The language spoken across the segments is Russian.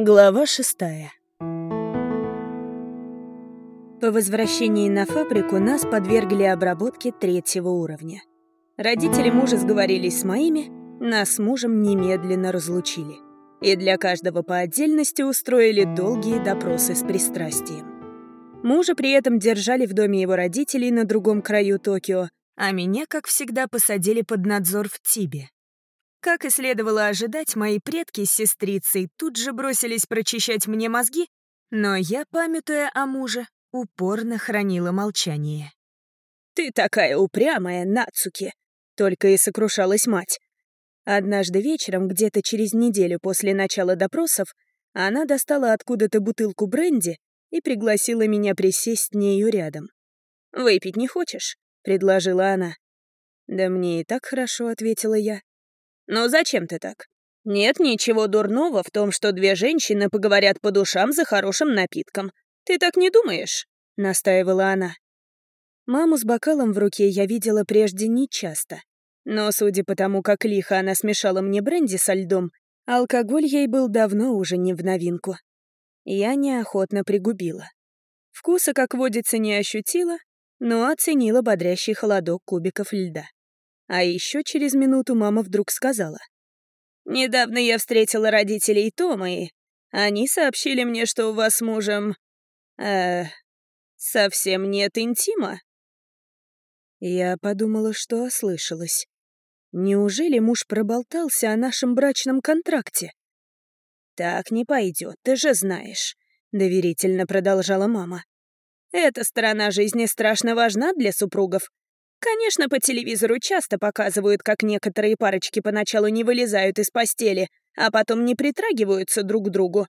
Глава шестая По возвращении на фабрику нас подвергли обработке третьего уровня. Родители мужа сговорились с моими, нас с мужем немедленно разлучили. И для каждого по отдельности устроили долгие допросы с пристрастием. Мужа при этом держали в доме его родителей на другом краю Токио, а меня, как всегда, посадили под надзор в Тибе. Как и следовало ожидать, мои предки с сестрицей тут же бросились прочищать мне мозги, но я, памятуя о муже, упорно хранила молчание. «Ты такая упрямая, Нацуки!» — только и сокрушалась мать. Однажды вечером, где-то через неделю после начала допросов, она достала откуда-то бутылку бренди и пригласила меня присесть с нею рядом. «Выпить не хочешь?» — предложила она. «Да мне и так хорошо», — ответила я. «Но зачем ты так? Нет ничего дурного в том, что две женщины поговорят по душам за хорошим напитком. Ты так не думаешь?» — настаивала она. Маму с бокалом в руке я видела прежде нечасто. Но, судя по тому, как лихо она смешала мне бренди со льдом, алкоголь ей был давно уже не в новинку. Я неохотно пригубила. Вкуса, как водится, не ощутила, но оценила бодрящий холодок кубиков льда. А еще через минуту мама вдруг сказала. «Недавно я встретила родителей Тома, и они сообщили мне, что у вас с мужем... э совсем нет интима». Я подумала, что ослышалась. Неужели муж проболтался о нашем брачном контракте? «Так не пойдет, ты же знаешь», — доверительно продолжала мама. «Эта сторона жизни страшно важна для супругов, Конечно, по телевизору часто показывают, как некоторые парочки поначалу не вылезают из постели, а потом не притрагиваются друг к другу.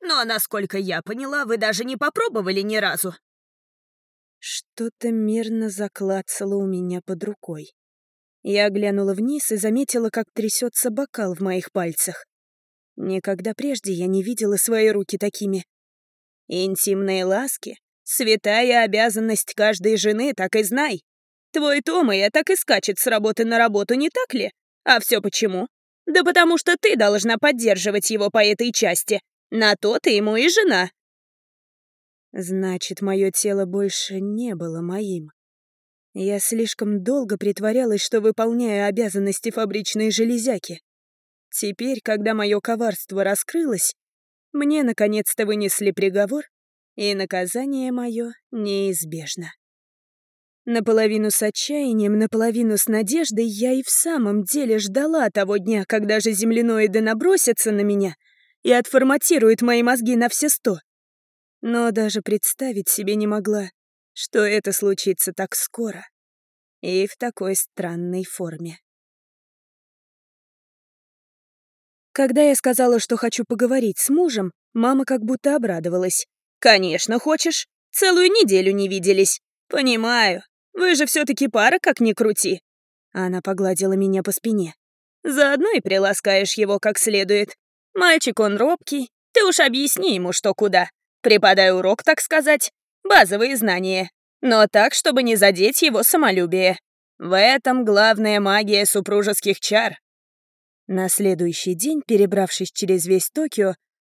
Но, насколько я поняла, вы даже не попробовали ни разу. Что-то мирно заклацало у меня под рукой. Я глянула вниз и заметила, как трясется бокал в моих пальцах. Никогда прежде я не видела свои руки такими. Интимные ласки — святая обязанность каждой жены, так и знай. Твой Тома я так и скачет с работы на работу, не так ли? А все почему? Да потому что ты должна поддерживать его по этой части. На то ты ему и жена. Значит, мое тело больше не было моим. Я слишком долго притворялась, что выполняю обязанности фабричной железяки. Теперь, когда мое коварство раскрылось, мне наконец-то вынесли приговор, и наказание мое неизбежно. Наполовину с отчаянием, наполовину с надеждой я и в самом деле ждала того дня, когда же земляноиды набросятся на меня и отформатируют мои мозги на все сто. Но даже представить себе не могла, что это случится так скоро и в такой странной форме. Когда я сказала, что хочу поговорить с мужем, мама как будто обрадовалась. «Конечно, хочешь. Целую неделю не виделись. Понимаю. Вы же все-таки пара, как ни крути. Она погладила меня по спине. Заодно и приласкаешь его как следует. Мальчик он робкий, ты уж объясни ему, что куда. Преподай урок, так сказать. Базовые знания. Но так, чтобы не задеть его самолюбие. В этом главная магия супружеских чар. На следующий день, перебравшись через весь Токио,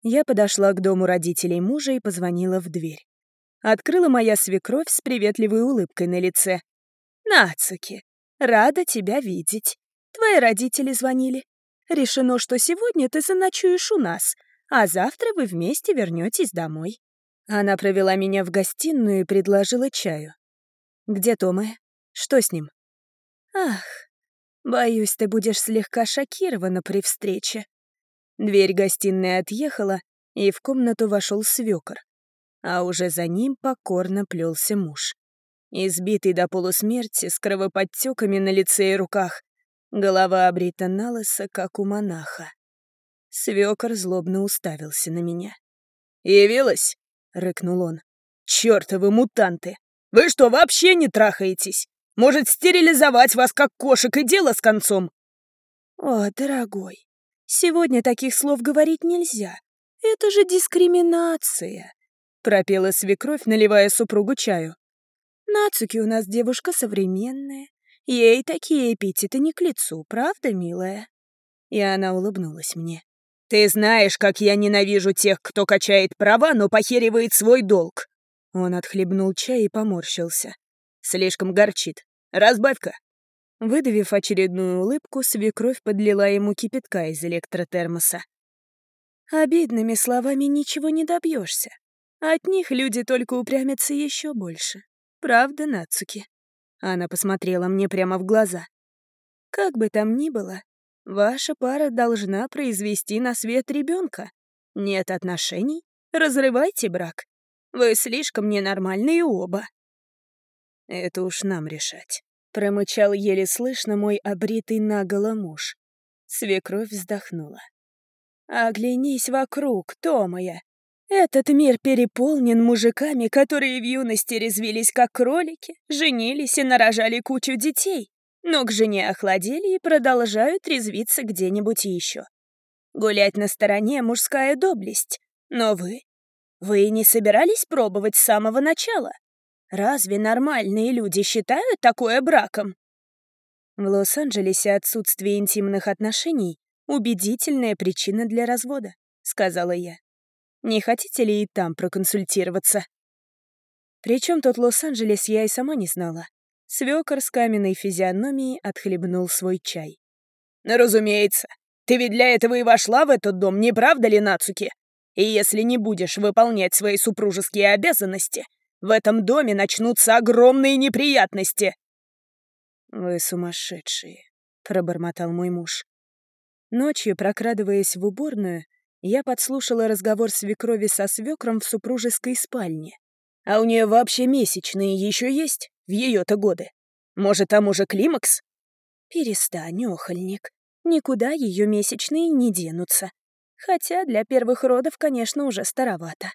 я подошла к дому родителей мужа и позвонила в дверь открыла моя свекровь с приветливой улыбкой на лице. «Нацуки, рада тебя видеть. Твои родители звонили. Решено, что сегодня ты заночуешь у нас, а завтра вы вместе вернетесь домой». Она провела меня в гостиную и предложила чаю. «Где Тома? Что с ним?» «Ах, боюсь, ты будешь слегка шокирована при встрече». Дверь гостиной отъехала, и в комнату вошел свекор а уже за ним покорно плелся муж. Избитый до полусмерти, с кровоподтеками на лице и руках, голова обрита на лысо, как у монаха. Свёкор злобно уставился на меня. «Явилась?» — рыкнул он. «Чёртовы мутанты! Вы что, вообще не трахаетесь? Может, стерилизовать вас, как кошек, и дело с концом?» «О, дорогой, сегодня таких слов говорить нельзя. Это же дискриминация пропела свекровь, наливая супругу чаю. «Нацуки у нас девушка современная, Ей такие эпитеты не к лицу, правда, милая?» И она улыбнулась мне. «Ты знаешь, как я ненавижу тех, кто качает права, но похеривает свой долг!» Он отхлебнул чай и поморщился. «Слишком горчит. Разбавь-ка!» Выдавив очередную улыбку, свекровь подлила ему кипятка из электротермоса. Обидными словами ничего не добьешься. От них люди только упрямятся еще больше. Правда, Нацуки? Она посмотрела мне прямо в глаза. Как бы там ни было, ваша пара должна произвести на свет ребенка. Нет отношений? Разрывайте брак. Вы слишком ненормальные оба. Это уж нам решать. Промычал еле слышно мой обритый наголо муж. Свекровь вздохнула. «Оглянись вокруг, Томая. Этот мир переполнен мужиками, которые в юности резвились как кролики, женились и нарожали кучу детей, но к жене охладели и продолжают резвиться где-нибудь еще. Гулять на стороне — мужская доблесть. Но вы... Вы не собирались пробовать с самого начала? Разве нормальные люди считают такое браком? В Лос-Анджелесе отсутствие интимных отношений — убедительная причина для развода, сказала я. Не хотите ли и там проконсультироваться? Причем тот Лос-Анджелес я и сама не знала. Свёкор с каменной физиономией отхлебнул свой чай. «Ну, разумеется. Ты ведь для этого и вошла в этот дом, не правда ли, Нацуки? И если не будешь выполнять свои супружеские обязанности, в этом доме начнутся огромные неприятности!» «Вы сумасшедшие», — пробормотал мой муж. Ночью, прокрадываясь в уборную, я подслушала разговор свекрови со свекром в супружеской спальне. А у нее вообще месячные еще есть? В ее-то годы. Может, там уже климакс? Перестань, охольник. Никуда ее месячные не денутся. Хотя для первых родов, конечно, уже старовато.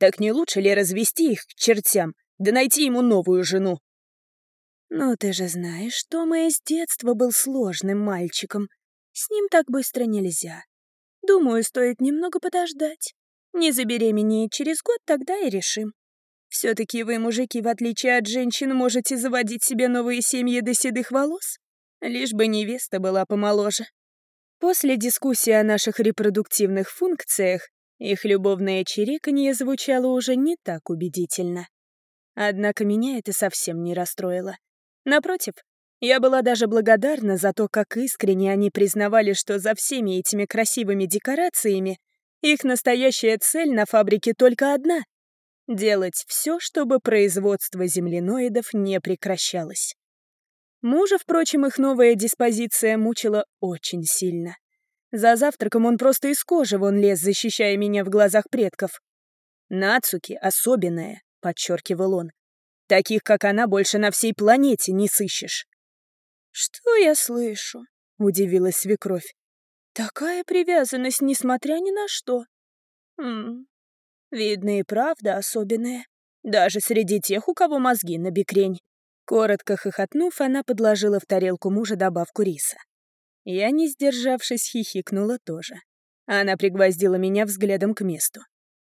Так не лучше ли развести их к чертям, да найти ему новую жену? Ну, ты же знаешь, что Мэй с детства был сложным мальчиком. С ним так быстро нельзя. Думаю, стоит немного подождать. Не забеременеет через год, тогда и решим. Все-таки вы, мужики, в отличие от женщин, можете заводить себе новые семьи до седых волос, лишь бы невеста была помоложе. После дискуссии о наших репродуктивных функциях их любовное чириканье звучало уже не так убедительно. Однако меня это совсем не расстроило. Напротив, я была даже благодарна за то, как искренне они признавали, что за всеми этими красивыми декорациями их настоящая цель на фабрике только одна — делать все, чтобы производство земляноидов не прекращалось. Мужа, впрочем, их новая диспозиция мучила очень сильно. За завтраком он просто из кожи вон лез, защищая меня в глазах предков. «Нацуки особенная», — подчеркивал он. «Таких, как она, больше на всей планете не сыщешь». «Что я слышу?» — удивилась свекровь. «Такая привязанность, несмотря ни на что. Хм, видно и правда особенная. Даже среди тех, у кого мозги на бекрень». Коротко хохотнув, она подложила в тарелку мужа добавку риса. Я, не сдержавшись, хихикнула тоже. Она пригвоздила меня взглядом к месту.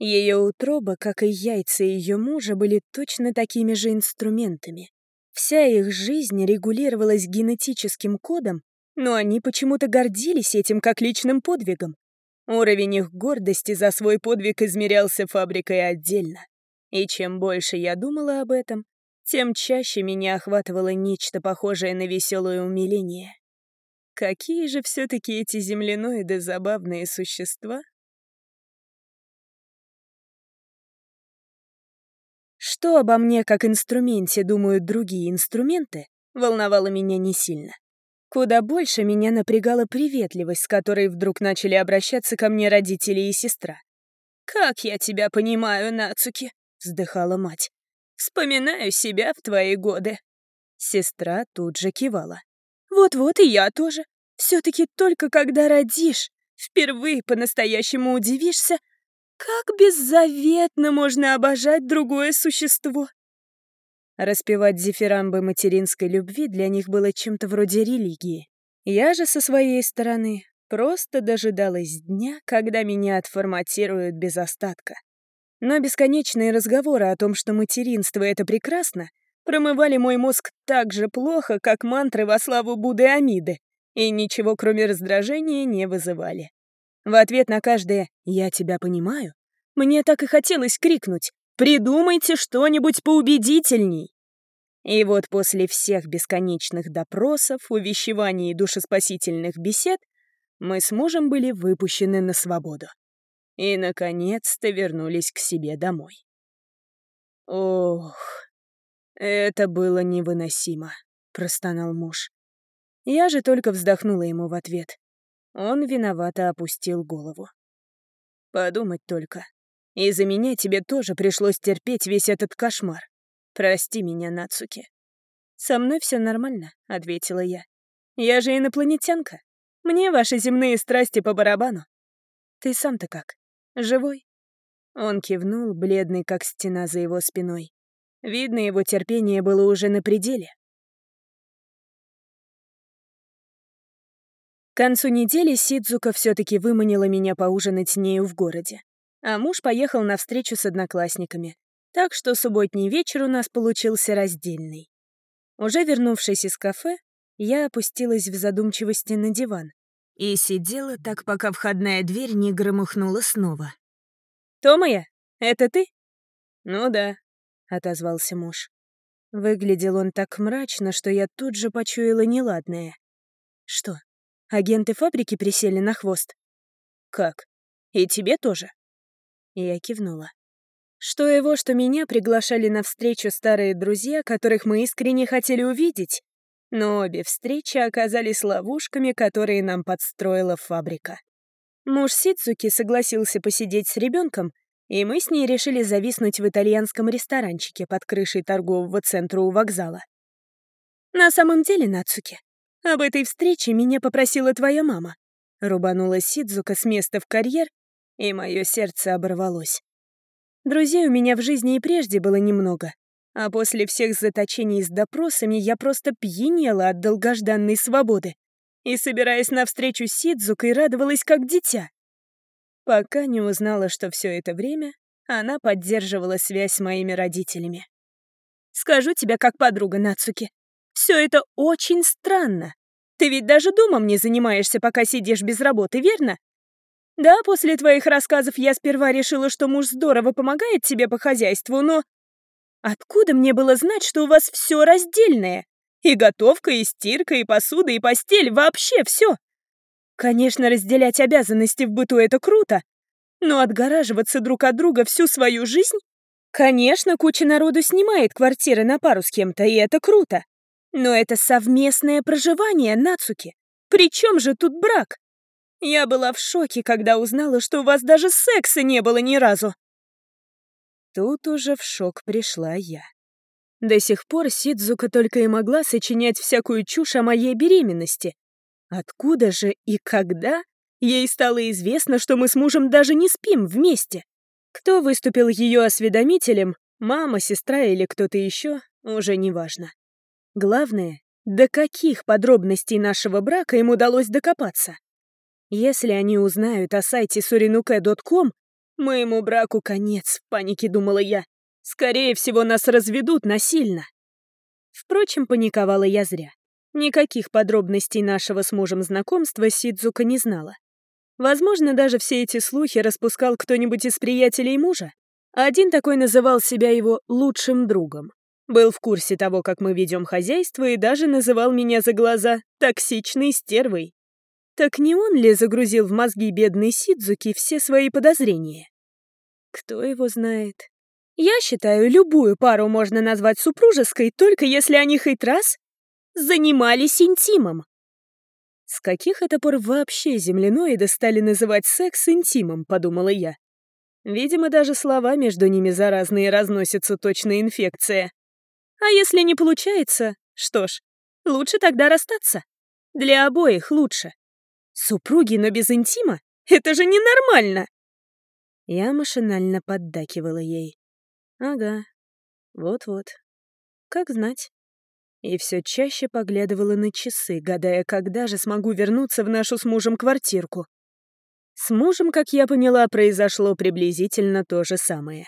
Ее утроба, как и яйца ее мужа, были точно такими же инструментами. Вся их жизнь регулировалась генетическим кодом, но они почему-то гордились этим как личным подвигом. Уровень их гордости за свой подвиг измерялся фабрикой отдельно. И чем больше я думала об этом, тем чаще меня охватывало нечто похожее на веселое умиление. Какие же все-таки эти земляноиды забавные существа? Что обо мне как инструменте думают другие инструменты, волновало меня не сильно. Куда больше меня напрягала приветливость, с которой вдруг начали обращаться ко мне родители и сестра. «Как я тебя понимаю, Нацуки!» — вздыхала мать. «Вспоминаю себя в твои годы». Сестра тут же кивала. «Вот-вот и я тоже. Все-таки только когда родишь, впервые по-настоящему удивишься, как беззаветно можно обожать другое существо? Распевать зефирамбы материнской любви для них было чем-то вроде религии. Я же со своей стороны просто дожидалась дня, когда меня отформатируют без остатка. Но бесконечные разговоры о том, что материнство — это прекрасно, промывали мой мозг так же плохо, как мантры во славу Будды Амиды, и ничего кроме раздражения не вызывали. В ответ на каждое «я тебя понимаю» мне так и хотелось крикнуть «придумайте что-нибудь поубедительней». И вот после всех бесконечных допросов, увещеваний и душеспасительных бесед мы с мужем были выпущены на свободу. И, наконец-то, вернулись к себе домой. Ох, это было невыносимо, простонал муж. Я же только вздохнула ему в ответ. Он виновато опустил голову. Подумать только. Из-за меня тебе тоже пришлось терпеть весь этот кошмар. Прости меня, Нацуки. Со мной все нормально, ответила я. Я же инопланетянка. Мне ваши земные страсти по барабану. Ты сам-то как? Живой? Он кивнул, бледный, как стена за его спиной. Видно, его терпение было уже на пределе. К концу недели Сидзука все-таки выманила меня поужинать с нею в городе. А муж поехал на встречу с одноклассниками. Так что субботний вечер у нас получился раздельный. Уже вернувшись из кафе, я опустилась в задумчивости на диван и сидела так, пока входная дверь не громыхнула снова. «Томая, это ты?» «Ну да», — отозвался муж. Выглядел он так мрачно, что я тут же почуяла неладное. «Что, агенты фабрики присели на хвост?» «Как? И тебе тоже?» Я кивнула. Что его, что меня приглашали на встречу старые друзья, которых мы искренне хотели увидеть. Но обе встречи оказались ловушками, которые нам подстроила фабрика. Муж Сицуки согласился посидеть с ребенком, и мы с ней решили зависнуть в итальянском ресторанчике под крышей торгового центра у вокзала. «На самом деле, Нацуки, об этой встрече меня попросила твоя мама», рубанула Сидзука с места в карьер, и мое сердце оборвалось. Друзей у меня в жизни и прежде было немного, а после всех заточений с допросами я просто пьянела от долгожданной свободы и, собираясь навстречу Сидзукой, радовалась как дитя. Пока не узнала, что все это время она поддерживала связь с моими родителями. «Скажу тебе как подруга, Нацуки, все это очень странно. Ты ведь даже домом не занимаешься, пока сидишь без работы, верно? Да, после твоих рассказов я сперва решила, что муж здорово помогает тебе по хозяйству, но... Откуда мне было знать, что у вас все раздельное? И готовка, и стирка, и посуда, и постель, вообще все. Конечно, разделять обязанности в быту — это круто, но отгораживаться друг от друга всю свою жизнь? Конечно, куча народу снимает квартиры на пару с кем-то, и это круто. Но это совместное проживание, Нацуки. Причем же тут брак? Я была в шоке, когда узнала, что у вас даже секса не было ни разу. Тут уже в шок пришла я. До сих пор Сидзука только и могла сочинять всякую чушь о моей беременности. Откуда же и когда ей стало известно, что мы с мужем даже не спим вместе? Кто выступил ее осведомителем, мама, сестра или кто-то еще, уже не важно. Главное, до каких подробностей нашего брака им удалось докопаться. Если они узнают о сайте surinuke.com, моему браку конец, в панике думала я. Скорее всего, нас разведут насильно. Впрочем, паниковала я зря. Никаких подробностей нашего с мужем знакомства Сидзука не знала. Возможно, даже все эти слухи распускал кто-нибудь из приятелей мужа. Один такой называл себя его лучшим другом. Был в курсе того, как мы ведем хозяйство, и даже называл меня за глаза токсичной стервой. Так не он ли загрузил в мозги бедной Сидзуки все свои подозрения? Кто его знает? Я считаю, любую пару можно назвать супружеской, только если они хоть раз занимались интимом. С каких это пор вообще земляноиды стали называть секс интимом, подумала я. Видимо, даже слова между ними заразные разносятся точно инфекция. А если не получается, что ж, лучше тогда расстаться. Для обоих лучше. Супруги, но без интима? Это же ненормально!» Я машинально поддакивала ей. «Ага, вот-вот. Как знать». И все чаще поглядывала на часы, гадая, когда же смогу вернуться в нашу с мужем квартирку. С мужем, как я поняла, произошло приблизительно то же самое.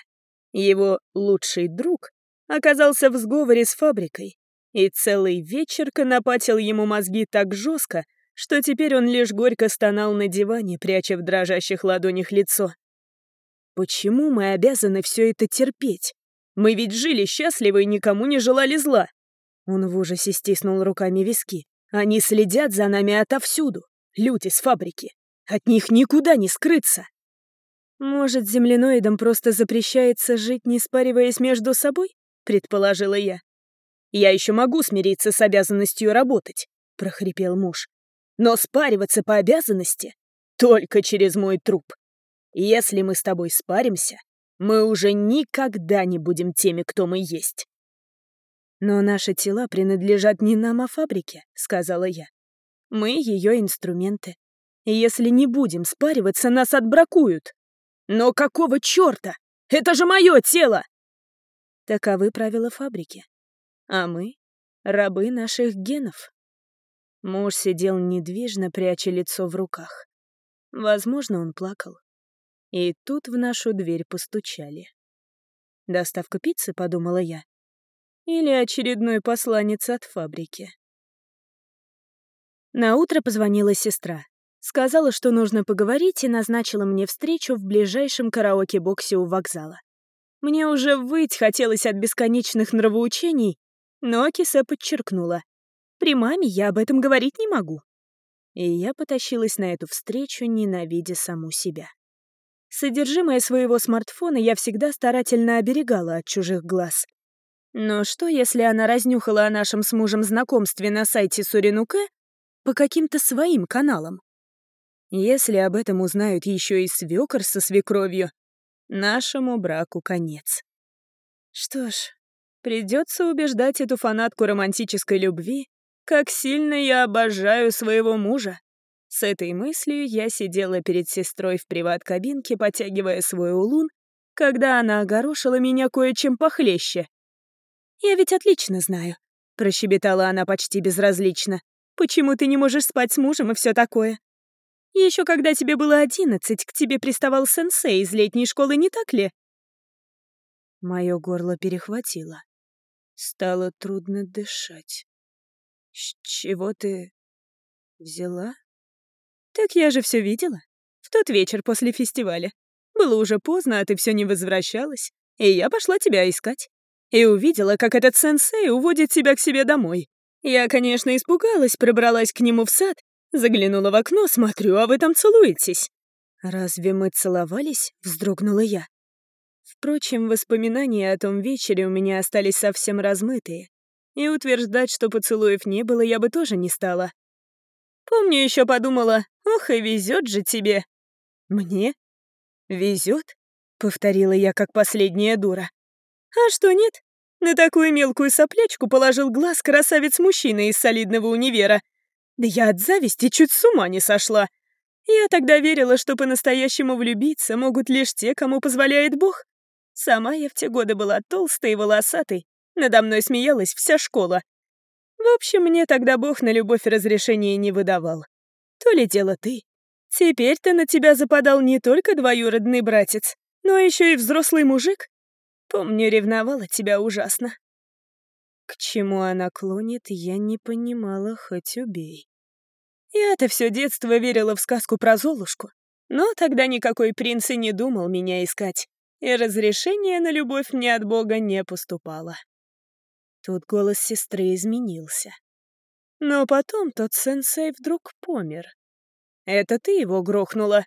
Его лучший друг оказался в сговоре с фабрикой, и целый вечер конопатил ему мозги так жестко, что теперь он лишь горько стонал на диване, пряча в дрожащих ладонях лицо. Почему мы обязаны все это терпеть? Мы ведь жили счастливо и никому не желали зла. Он в ужасе стиснул руками виски. Они следят за нами отовсюду. Люди с фабрики. От них никуда не скрыться. Может, земляноидам просто запрещается жить, не спариваясь между собой? Предположила я. Я еще могу смириться с обязанностью работать, прохрипел муж. Но спариваться по обязанности только через мой труп. Если мы с тобой спаримся, мы уже никогда не будем теми, кто мы есть. «Но наши тела принадлежат не нам, а фабрике», — сказала я. «Мы ее инструменты. И если не будем спариваться, нас отбракуют. Но какого черта? Это же мое тело!» Таковы правила фабрики. А мы — рабы наших генов. Муж сидел недвижно, пряча лицо в руках. Возможно, он плакал. И тут в нашу дверь постучали. «Доставка пиццы», — подумала я. «Или очередной посланец от фабрики». На утро позвонила сестра. Сказала, что нужно поговорить, и назначила мне встречу в ближайшем караоке-боксе у вокзала. Мне уже выть хотелось от бесконечных нравоучений, но Кисе подчеркнула. При маме я об этом говорить не могу. И я потащилась на эту встречу, ненавидя саму себя. Содержимое своего смартфона я всегда старательно оберегала от чужих глаз. Но что, если она разнюхала о нашем с мужем знакомстве на сайте Суринуке по каким-то своим каналам? Если об этом узнают еще и свекор со свекровью, нашему браку конец. Что ж, придется убеждать эту фанатку романтической любви, как сильно я обожаю своего мужа. С этой мыслью я сидела перед сестрой в приват-кабинке, потягивая свой улун, когда она огорошила меня кое-чем похлеще. «Я ведь отлично знаю», — прощебетала она почти безразлично. «Почему ты не можешь спать с мужем и все такое? Еще когда тебе было одиннадцать, к тебе приставал сенсей из летней школы, не так ли?» Мое горло перехватило. Стало трудно дышать. «С чего ты взяла?» «Так я же все видела. В тот вечер после фестиваля. Было уже поздно, а ты все не возвращалась. И я пошла тебя искать. И увидела, как этот сенсей уводит тебя к себе домой. Я, конечно, испугалась, пробралась к нему в сад, заглянула в окно, смотрю, а вы там целуетесь. «Разве мы целовались?» — вздрогнула я. Впрочем, воспоминания о том вечере у меня остались совсем размытые, и утверждать, что поцелуев не было, я бы тоже не стала. Помню, еще подумала, ох и везет же тебе. Мне? Везет? Повторила я, как последняя дура. А что нет? На такую мелкую соплячку положил глаз красавец-мужчина из солидного универа. Да я от зависти чуть с ума не сошла. Я тогда верила, что по-настоящему влюбиться могут лишь те, кому позволяет Бог. Сама я в те годы была толстой и волосатой. Надо мной смеялась вся школа. В общем, мне тогда Бог на любовь разрешения не выдавал. То ли дело ты. Теперь-то на тебя западал не только двоюродный братец, но еще и взрослый мужик. Помню, ревновала тебя ужасно. К чему она клонит, я не понимала, хоть убей. Я-то все детство верила в сказку про Золушку, но тогда никакой принц и не думал меня искать, и разрешение на любовь мне от Бога не поступало. Тут голос сестры изменился. Но потом тот сенсей вдруг помер. Это ты его грохнула.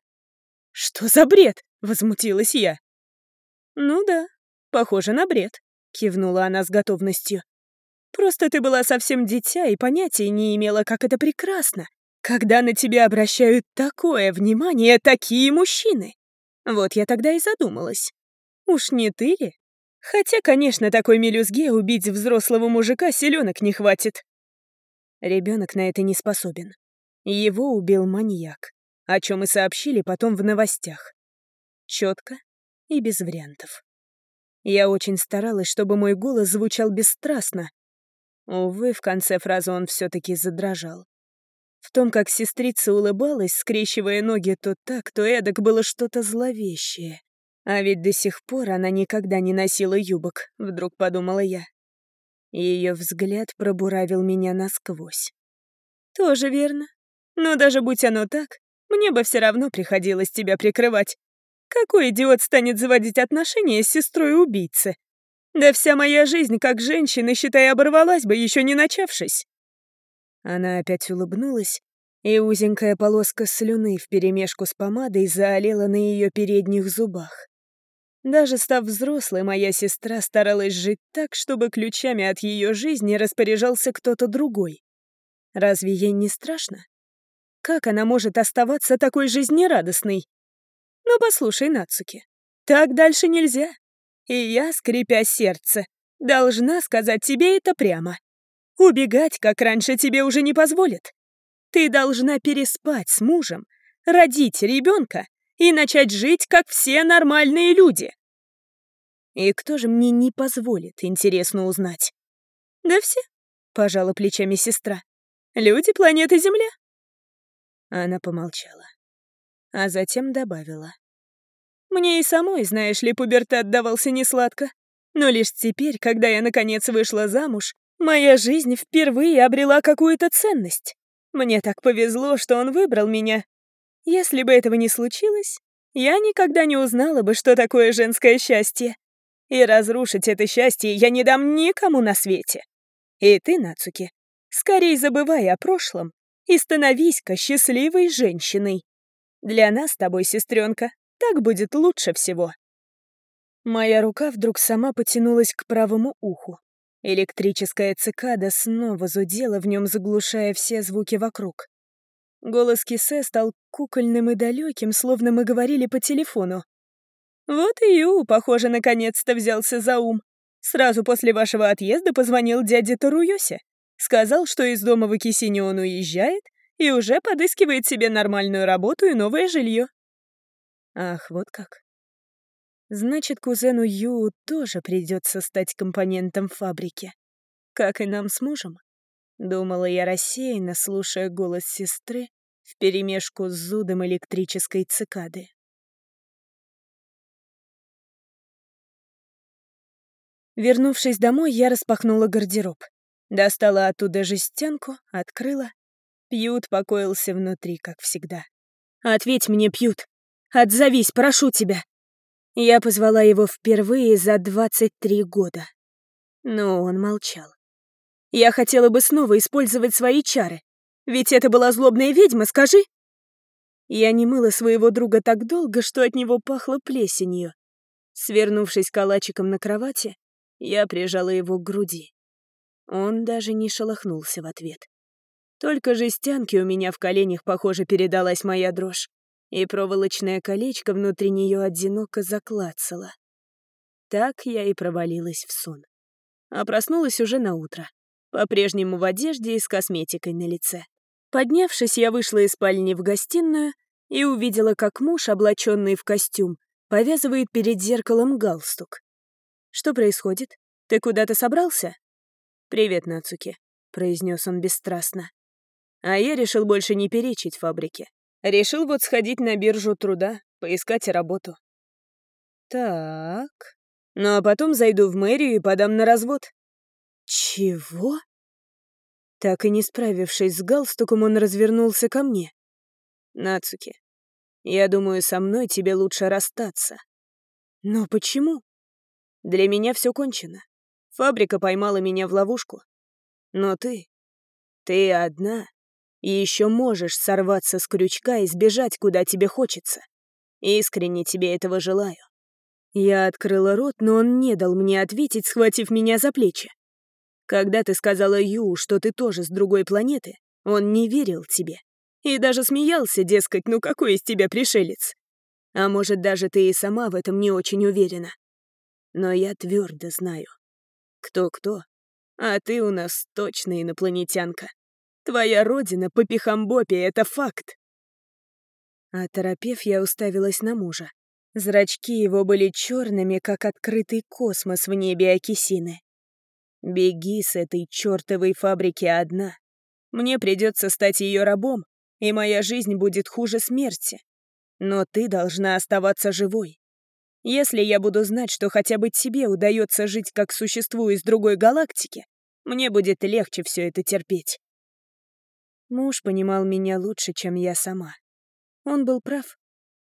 Что за бред? Возмутилась я. Ну да, похоже на бред, кивнула она с готовностью. Просто ты была совсем дитя и понятия не имела, как это прекрасно, когда на тебя обращают такое внимание такие мужчины. Вот я тогда и задумалась. Уж не ты ли? Хотя, конечно, такой мелюзге убить взрослого мужика селенок не хватит. Ребенок на это не способен. Его убил маньяк, о чем и сообщили потом в новостях. Четко и без вариантов. Я очень старалась, чтобы мой голос звучал бесстрастно. Увы, в конце фразы он все-таки задрожал. В том, как сестрица улыбалась, скрещивая ноги то так, то эдак, было что-то зловещее. А ведь до сих пор она никогда не носила юбок, вдруг подумала я. Ее взгляд пробуравил меня насквозь. Тоже верно. Но даже будь оно так, мне бы все равно приходилось тебя прикрывать. Какой идиот станет заводить отношения с сестрой убийцы? Да вся моя жизнь как женщина, считай, оборвалась бы, еще не начавшись. Она опять улыбнулась, и узенькая полоска слюны вперемешку с помадой заолела на ее передних зубах. Даже став взрослой, моя сестра старалась жить так, чтобы ключами от ее жизни распоряжался кто-то другой. Разве ей не страшно? Как она может оставаться такой жизнерадостной? Ну, послушай, Нацуки, так дальше нельзя. И я, скрипя сердце, должна сказать тебе это прямо. Убегать, как раньше, тебе уже не позволят. Ты должна переспать с мужем, родить ребенка и начать жить, как все нормальные люди. И кто же мне не позволит, интересно узнать? Да все, пожала плечами сестра. Люди планеты Земля. Она помолчала, а затем добавила. Мне и самой, знаешь ли, пубертат давался несладко. Но лишь теперь, когда я наконец вышла замуж, моя жизнь впервые обрела какую-то ценность. Мне так повезло, что он выбрал меня. Если бы этого не случилось, я никогда не узнала бы, что такое женское счастье. И разрушить это счастье я не дам никому на свете. И ты, Нацуки, скорей забывай о прошлом и становись-ка счастливой женщиной. Для нас с тобой, сестренка, так будет лучше всего. Моя рука вдруг сама потянулась к правому уху. Электрическая цикада снова зудела в нем, заглушая все звуки вокруг. Голос Кисе стал кукольным и далеким, словно мы говорили по телефону. «Вот и Ю, похоже, наконец-то взялся за ум. Сразу после вашего отъезда позвонил дяде Таруёсе. Сказал, что из дома в Акисине он уезжает и уже подыскивает себе нормальную работу и новое жилье. Ах, вот как. Значит, кузену Ю тоже придется стать компонентом фабрики. Как и нам с мужем. Думала я рассеянно, слушая голос сестры вперемешку с зудом электрической цикады. Вернувшись домой, я распахнула гардероб. Достала оттуда жестянку, открыла. Пьют покоился внутри, как всегда. «Ответь мне, Пьют! Отзовись, прошу тебя!» Я позвала его впервые за 23 года. Но он молчал. Я хотела бы снова использовать свои чары. Ведь это была злобная ведьма, скажи? Я не мыла своего друга так долго, что от него пахло плесенью. Свернувшись калачиком на кровати, я прижала его к груди. Он даже не шелохнулся в ответ. Только жестянки у меня в коленях, похоже, передалась моя дрожь и проволочное колечко внутри нее одиноко заклацало. Так я и провалилась в сон. А проснулась уже на утро, по-прежнему в одежде и с косметикой на лице. Поднявшись, я вышла из спальни в гостиную и увидела, как муж, облаченный в костюм, повязывает перед зеркалом галстук. «Что происходит? Ты куда-то собрался?» «Привет, Нацуки», — произнес он бесстрастно. А я решил больше не перечить фабрике. Решил вот сходить на биржу труда, поискать работу. Так. Ну а потом зайду в мэрию и подам на развод. Чего? Так и не справившись с галстуком, он развернулся ко мне. Нацуки, я думаю, со мной тебе лучше расстаться. Но почему? Для меня все кончено. Фабрика поймала меня в ловушку. Но ты... Ты одна и еще можешь сорваться с крючка и сбежать, куда тебе хочется. Искренне тебе этого желаю». Я открыла рот, но он не дал мне ответить, схватив меня за плечи. Когда ты сказала Ю, что ты тоже с другой планеты, он не верил тебе. И даже смеялся, дескать, ну какой из тебя пришелец. А может, даже ты и сама в этом не очень уверена. Но я твердо знаю. Кто-кто, а ты у нас точно инопланетянка. Твоя родина, Попихамбопи, это факт. Оторопев, я уставилась на мужа. Зрачки его были черными, как открытый космос в небе Акисины. Беги с этой чертовой фабрики одна. Мне придется стать ее рабом, и моя жизнь будет хуже смерти. Но ты должна оставаться живой. Если я буду знать, что хотя бы тебе удается жить как существу из другой галактики, мне будет легче все это терпеть. Муж понимал меня лучше, чем я сама. Он был прав.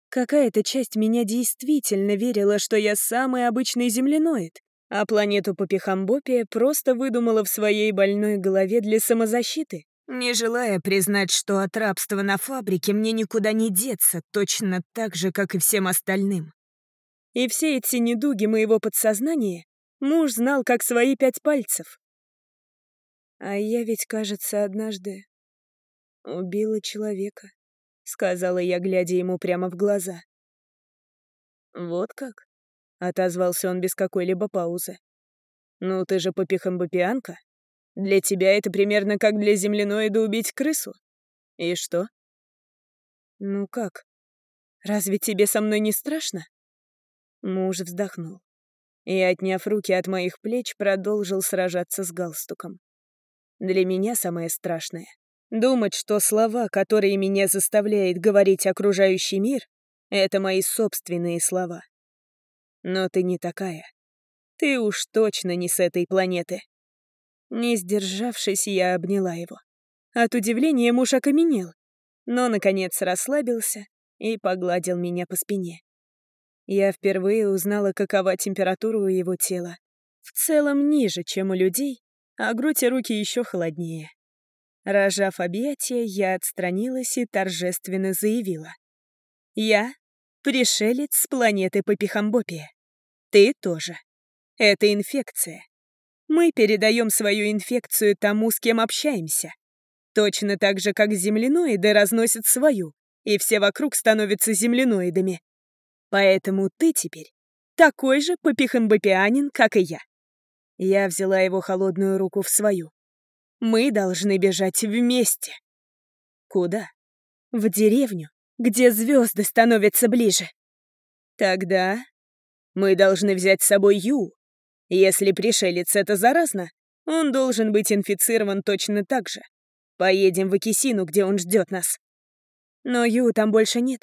Какая-то часть меня действительно верила, что я самый обычный земляноид, а планету Попихамбопия просто выдумала в своей больной голове для самозащиты, не желая признать, что от рабства на фабрике мне никуда не деться, точно так же, как и всем остальным. И все эти недуги моего подсознания муж знал как свои пять пальцев. А я ведь, кажется, однажды убила человека, сказала я, глядя ему прямо в глаза. Вот как? отозвался он без какой-либо паузы. Ну, ты же попихамбопианка. Для тебя это примерно как для земляноида убить крысу. И что? Ну как? Разве тебе со мной не страшно? Муж вздохнул и, отняв руки от моих плеч, продолжил сражаться с галстуком. Для меня самое страшное — думать, что слова, которые меня заставляет говорить окружающий мир, — это мои собственные слова. Но ты не такая. Ты уж точно не с этой планеты. Не сдержавшись, я обняла его. От удивления муж окаменел, но, наконец, расслабился и погладил меня по спине. Я впервые узнала, какова температура у его тела. В целом ниже, чем у людей, а грудь и руки еще холоднее. Рожав объятия, я отстранилась и торжественно заявила. «Я — пришелец с планеты Попихамбопия. Ты тоже. Это инфекция. Мы передаем свою инфекцию тому, с кем общаемся. Точно так же, как земляноиды разносят свою, и все вокруг становятся земляноидами. Поэтому ты теперь такой же попихамбопианин, как и я. Я взяла его холодную руку в свою. Мы должны бежать вместе. Куда? В деревню, где звезды становятся ближе. Тогда мы должны взять с собой Ю. Если пришелец это заразно, он должен быть инфицирован точно так же. Поедем в Акисину, где он ждет нас. Но Ю там больше нет.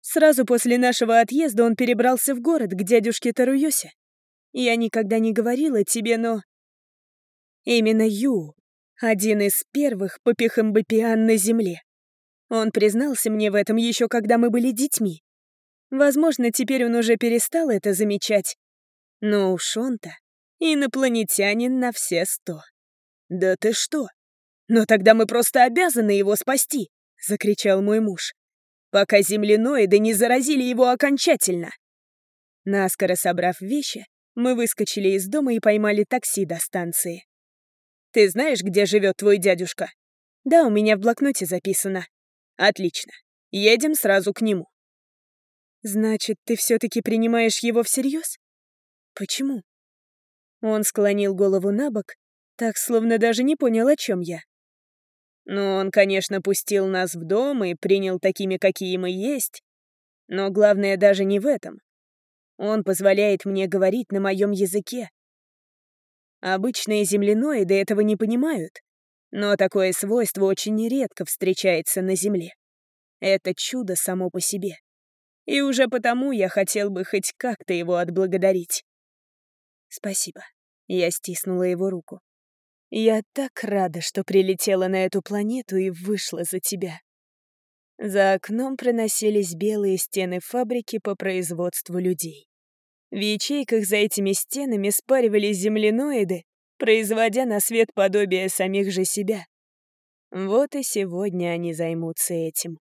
Сразу после нашего отъезда он перебрался в город к дядюшке Таруюсе. Я никогда не говорила тебе, но... Именно Ю — один из первых попихамбопиан на Земле. Он признался мне в этом еще когда мы были детьми. Возможно, теперь он уже перестал это замечать. Но уж он-то инопланетянин на все сто. «Да ты что? Но тогда мы просто обязаны его спасти!» — закричал мой муж пока земляноиды не заразили его окончательно. Наскоро собрав вещи, мы выскочили из дома и поймали такси до станции. «Ты знаешь, где живет твой дядюшка?» «Да, у меня в блокноте записано». «Отлично. Едем сразу к нему». «Значит, ты все-таки принимаешь его всерьез? Почему?» Он склонил голову на бок, так словно даже не понял, о чем я. Ну, он, конечно, пустил нас в дом и принял такими, какие мы есть. Но главное даже не в этом. Он позволяет мне говорить на моем языке. Обычные земляноиды этого не понимают, но такое свойство очень редко встречается на Земле. Это чудо само по себе. И уже потому я хотел бы хоть как-то его отблагодарить. Спасибо. Я стиснула его руку. Я так рада, что прилетела на эту планету и вышла за тебя. За окном проносились белые стены фабрики по производству людей. В ячейках за этими стенами спаривались земляноиды, производя на свет подобие самих же себя. Вот и сегодня они займутся этим.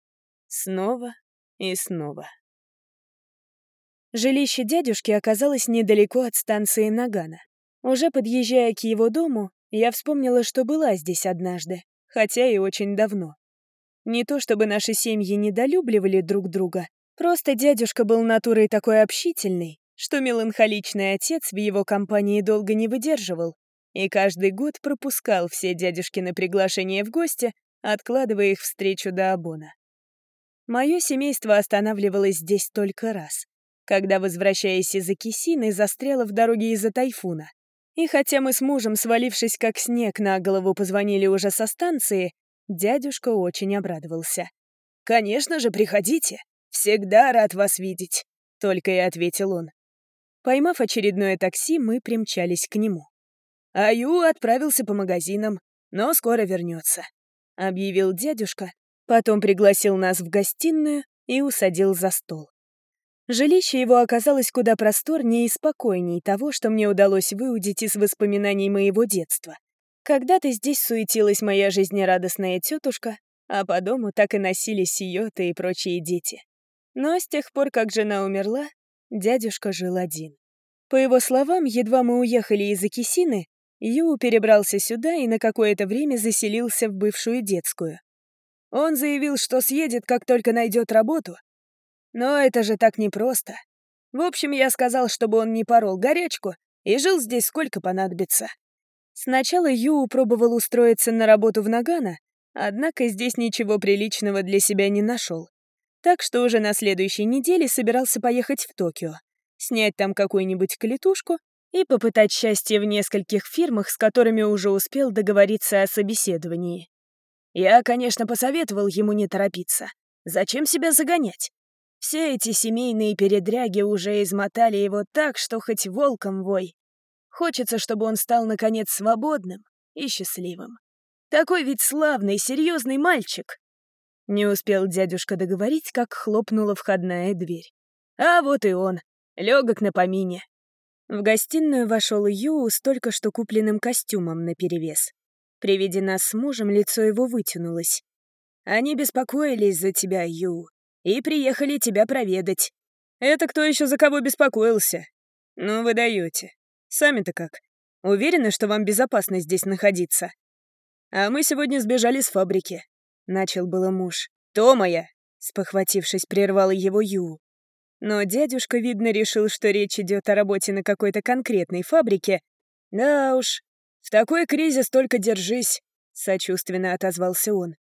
Снова и снова. Жилище дядюшки оказалось недалеко от станции Нагана. Уже подъезжая к его дому, я вспомнила, что была здесь однажды, хотя и очень давно. Не то чтобы наши семьи недолюбливали друг друга, просто дядюшка был натурой такой общительной, что меланхоличный отец в его компании долго не выдерживал и каждый год пропускал все дядюшкины приглашения в гости, откладывая их встречу до Абона. Мое семейство останавливалось здесь только раз, когда, возвращаясь из Акисины, застряло в дороге из-за тайфуна. И хотя мы с мужем, свалившись как снег на голову, позвонили уже со станции, дядюшка очень обрадовался. «Конечно же, приходите. Всегда рад вас видеть. только и ответил он. Поймав очередное такси, мы примчались к нему. А Ю отправился по магазинам, но скоро вернется, объявил дядюшка, потом пригласил нас в гостиную и усадил за стол. Жилище его оказалось куда просторнее и спокойней того, что мне удалось выудить из воспоминаний моего детства. Когда-то здесь суетилась моя жизнерадостная тетушка, а по дому так и носились Йота и прочие дети. Но с тех пор, как жена умерла, дядюшка жил один. По его словам, едва мы уехали из Акисины, Ю перебрался сюда и на какое-то время заселился в бывшую детскую. Он заявил, что съедет, как только найдет работу, но это же так непросто. В общем, я сказал, чтобы он не порол горячку и жил здесь сколько понадобится. Сначала Ю пробовал устроиться на работу в Нагано, однако здесь ничего приличного для себя не нашел. Так что уже на следующей неделе собирался поехать в Токио, снять там какую-нибудь клетушку и попытать счастье в нескольких фирмах, с которыми уже успел договориться о собеседовании. Я, конечно, посоветовал ему не торопиться. Зачем себя загонять? Все эти семейные передряги уже измотали его так, что хоть волком вой. Хочется, чтобы он стал, наконец, свободным и счастливым. Такой ведь славный, серьезный мальчик. Не успел дядюшка договорить, как хлопнула входная дверь. А вот и он, легок на помине. В гостиную вошел Ю с только что купленным костюмом наперевес. При виде нас с мужем лицо его вытянулось. «Они беспокоились за тебя, Ю и приехали тебя проведать. Это кто еще за кого беспокоился? Ну, вы даете. Сами-то как? Уверены, что вам безопасно здесь находиться? А мы сегодня сбежали с фабрики. Начал было муж. То моя! Спохватившись, прервал его Ю. Но дядюшка, видно, решил, что речь идет о работе на какой-то конкретной фабрике. Да уж, в такой кризис только держись, сочувственно отозвался он.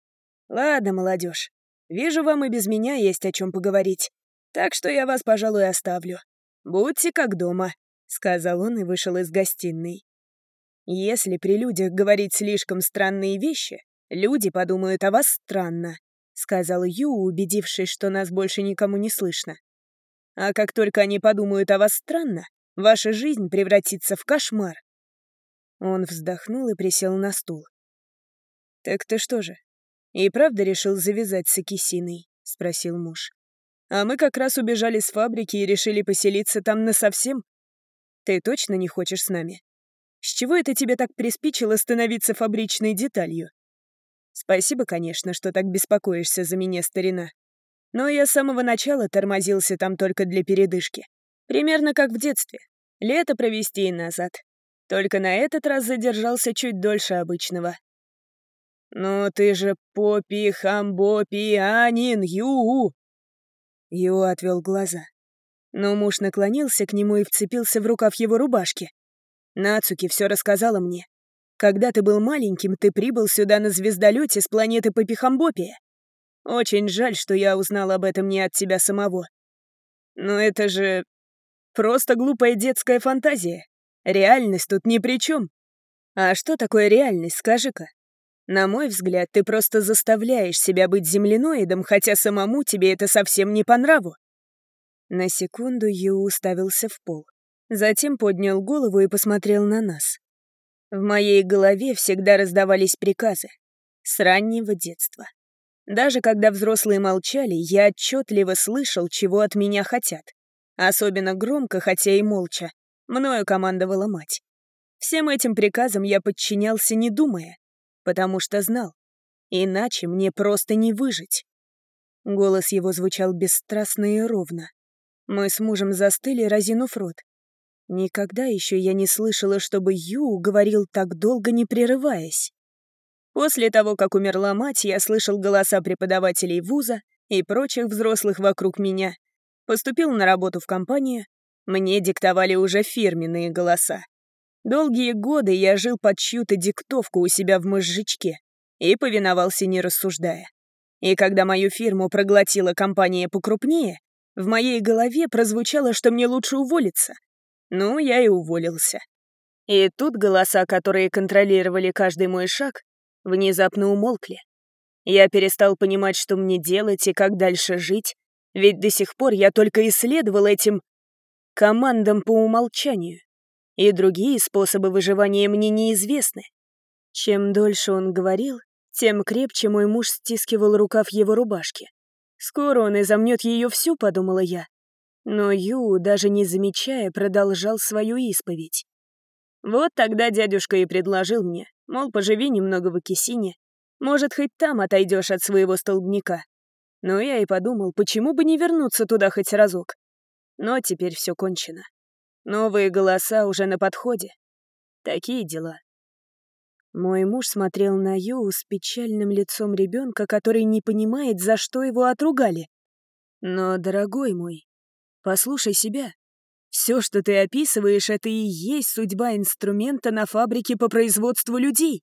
Ладно, молодежь, Вижу, вам и без меня есть о чем поговорить. Так что я вас, пожалуй, оставлю. Будьте как дома», — сказал он и вышел из гостиной. «Если при людях говорить слишком странные вещи, люди подумают о вас странно», — сказал Ю, убедившись, что нас больше никому не слышно. «А как только они подумают о вас странно, ваша жизнь превратится в кошмар». Он вздохнул и присел на стул. «Так ты что же, «И правда решил завязать с Акисиной?» — спросил муж. «А мы как раз убежали с фабрики и решили поселиться там насовсем. Ты точно не хочешь с нами? С чего это тебе так приспичило становиться фабричной деталью? Спасибо, конечно, что так беспокоишься за меня, старина. Но я с самого начала тормозился там только для передышки. Примерно как в детстве. Лето провести и назад. Только на этот раз задержался чуть дольше обычного. «Но ты же Попи Хамбопианин Ю!» Ю отвел глаза. Но муж наклонился к нему и вцепился в рукав его рубашки. Нацуки все рассказала мне. Когда ты был маленьким, ты прибыл сюда на звездолете с планеты Попихамбопия. Очень жаль, что я узнал об этом не от тебя самого. Но это же просто глупая детская фантазия. Реальность тут ни при чем. А что такое реальность, скажи-ка? На мой взгляд, ты просто заставляешь себя быть земляноидом, хотя самому тебе это совсем не по нраву. На секунду Ю уставился в пол. Затем поднял голову и посмотрел на нас. В моей голове всегда раздавались приказы. С раннего детства. Даже когда взрослые молчали, я отчетливо слышал, чего от меня хотят. Особенно громко, хотя и молча. Мною командовала мать. Всем этим приказам я подчинялся, не думая потому что знал. Иначе мне просто не выжить. Голос его звучал бесстрастно и ровно. Мы с мужем застыли, разинув рот. Никогда еще я не слышала, чтобы Ю говорил так долго, не прерываясь. После того, как умерла мать, я слышал голоса преподавателей вуза и прочих взрослых вокруг меня. Поступил на работу в компанию. Мне диктовали уже фирменные голоса. Долгие годы я жил под чью-то диктовку у себя в мозжечке и повиновался, не рассуждая. И когда мою фирму проглотила компания покрупнее, в моей голове прозвучало, что мне лучше уволиться. Ну, я и уволился. И тут голоса, которые контролировали каждый мой шаг, внезапно умолкли. Я перестал понимать, что мне делать и как дальше жить, Ведь до сих пор я только исследовал этим командам по умолчанию. И другие способы выживания мне неизвестны. Чем дольше он говорил, тем крепче мой муж стискивал рукав его рубашки. Скоро он изомнет ее всю, подумала я. Но Ю, даже не замечая, продолжал свою исповедь. Вот тогда дядюшка и предложил мне, мол, поживи немного в Акисине, может, хоть там отойдешь от своего столбняка. Но я и подумал, почему бы не вернуться туда хоть разок. Но теперь все кончено. Новые голоса уже на подходе. Такие дела. Мой муж смотрел на Ю с печальным лицом ребенка, который не понимает, за что его отругали. Но, дорогой мой, послушай себя. Все, что ты описываешь, это и есть судьба инструмента на фабрике по производству людей.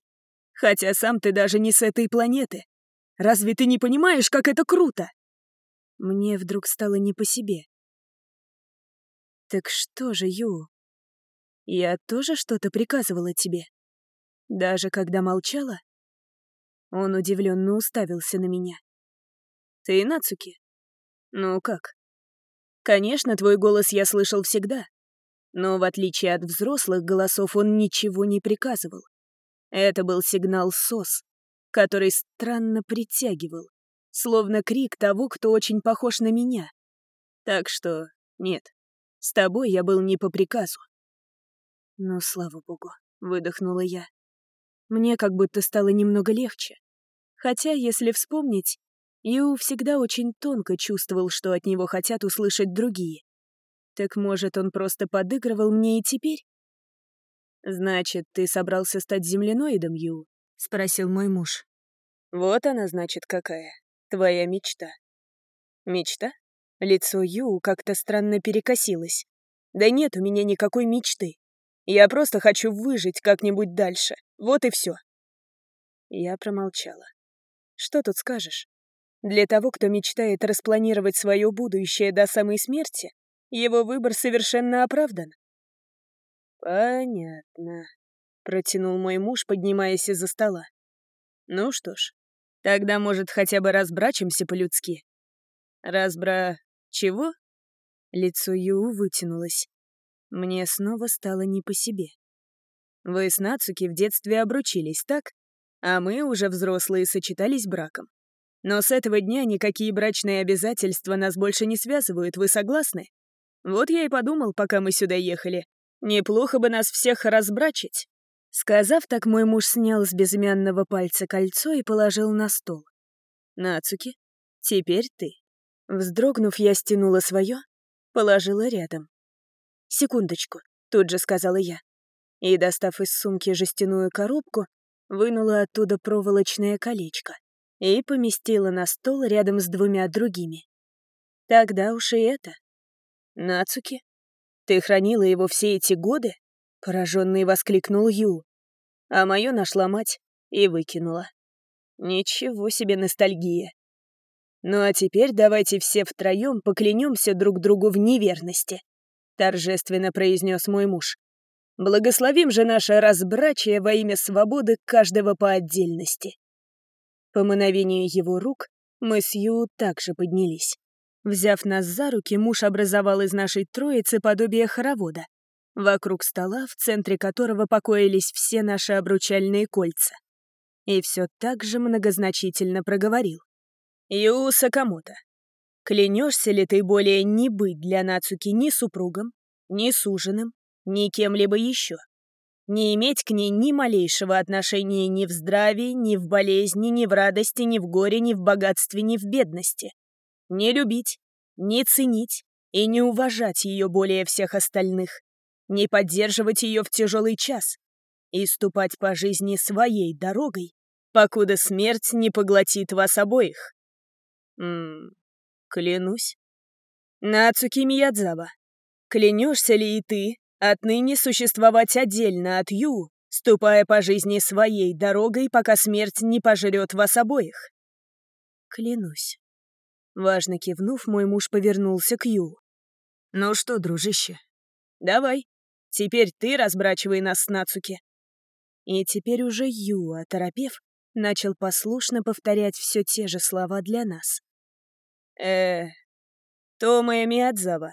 Хотя сам ты даже не с этой планеты. Разве ты не понимаешь, как это круто?» Мне вдруг стало не по себе. «Так что же, Ю? Я тоже что-то приказывала тебе? Даже когда молчала?» Он удивленно уставился на меня. «Ты Нацуки? Ну как?» «Конечно, твой голос я слышал всегда, но в отличие от взрослых голосов он ничего не приказывал. Это был сигнал СОС, который странно притягивал, словно крик того, кто очень похож на меня. Так что нет, с тобой я был не по приказу. Ну, слава богу, выдохнула я. Мне как будто стало немного легче. Хотя, если вспомнить, Ю всегда очень тонко чувствовал, что от него хотят услышать другие. Так может, он просто подыгрывал мне и теперь? «Значит, ты собрался стать земляноидом, Ю?» — спросил мой муж. «Вот она, значит, какая. Твоя мечта». «Мечта?» Лицо Ю как-то странно перекосилось. «Да нет у меня никакой мечты. Я просто хочу выжить как-нибудь дальше. Вот и все». Я промолчала. «Что тут скажешь? Для того, кто мечтает распланировать свое будущее до самой смерти, его выбор совершенно оправдан. «Понятно», — протянул мой муж, поднимаясь из-за стола. «Ну что ж, тогда, может, хотя бы разбрачимся по-людски?» «Разбра... чего?» Лицо Ю вытянулось. Мне снова стало не по себе. «Вы с Нацуки в детстве обручились, так? А мы, уже взрослые, сочетались браком. Но с этого дня никакие брачные обязательства нас больше не связывают, вы согласны? Вот я и подумал, пока мы сюда ехали, Неплохо бы нас всех разбрачить. Сказав так, мой муж снял с безымянного пальца кольцо и положил на стол. «Нацуки, теперь ты». Вздрогнув, я стянула свое, положила рядом. «Секундочку», — тут же сказала я. И, достав из сумки жестяную коробку, вынула оттуда проволочное колечко и поместила на стол рядом с двумя другими. Тогда уж и это. Нацуки, «Ты хранила его все эти годы?» — пораженный воскликнул Ю. А мое нашла мать и выкинула. Ничего себе ностальгия. Ну а теперь давайте все втроем поклянемся друг другу в неверности, торжественно произнес мой муж. Благословим же наше разбрачие во имя свободы каждого по отдельности. По мановению его рук мы с Ю также поднялись. Взяв нас за руки, муж образовал из нашей троицы подобие хоровода, вокруг стола, в центре которого покоились все наши обручальные кольца. И все так же многозначительно проговорил. «Ю Сакамото, клянешься ли ты более не быть для Нацуки ни супругом, ни суженым, ни кем-либо еще? Не иметь к ней ни малейшего отношения ни в здравии, ни в болезни, ни в радости, ни в горе, ни в богатстве, ни в бедности?» Не любить, не ценить и не уважать ее более всех остальных, не поддерживать ее в тяжелый час и ступать по жизни своей дорогой, покуда смерть не поглотит вас обоих. Ммм, клянусь. Нацуки Миядзава, клянешься ли и ты отныне существовать отдельно от Ю, ступая по жизни своей дорогой, пока смерть не пожрет вас обоих? Клянусь. Важно кивнув, мой муж повернулся к Ю. «Ну что, дружище, давай, теперь ты разбрачивай нас с Нацуки». И теперь уже Ю, оторопев, начал послушно повторять все те же слова для нас. э Тома Миядзава,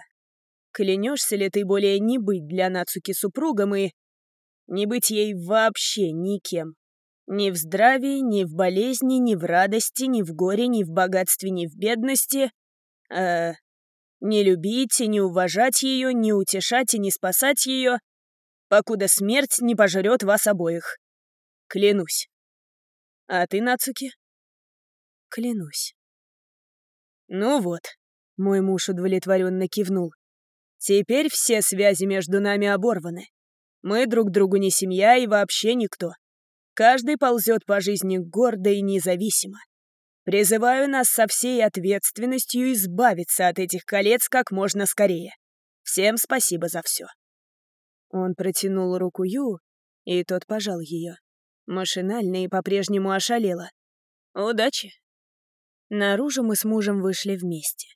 клянешься ли ты более не быть для Нацуки супругом и не быть ей вообще никем? Ни в здравии, ни в болезни, ни в радости, ни в горе, ни в богатстве, ни в бедности. Э, не любить и не уважать ее, не утешать и не спасать ее, покуда смерть не пожрет вас обоих. Клянусь. А ты, Нацуки? Клянусь. Ну вот, мой муж удовлетворенно кивнул. Теперь все связи между нами оборваны. Мы друг другу не семья и вообще никто. Каждый ползет по жизни гордо и независимо. Призываю нас со всей ответственностью избавиться от этих колец как можно скорее. Всем спасибо за все. Он протянул руку Ю, и тот пожал ее. Машинально и по-прежнему ошалела. Удачи. Наружу мы с мужем вышли вместе.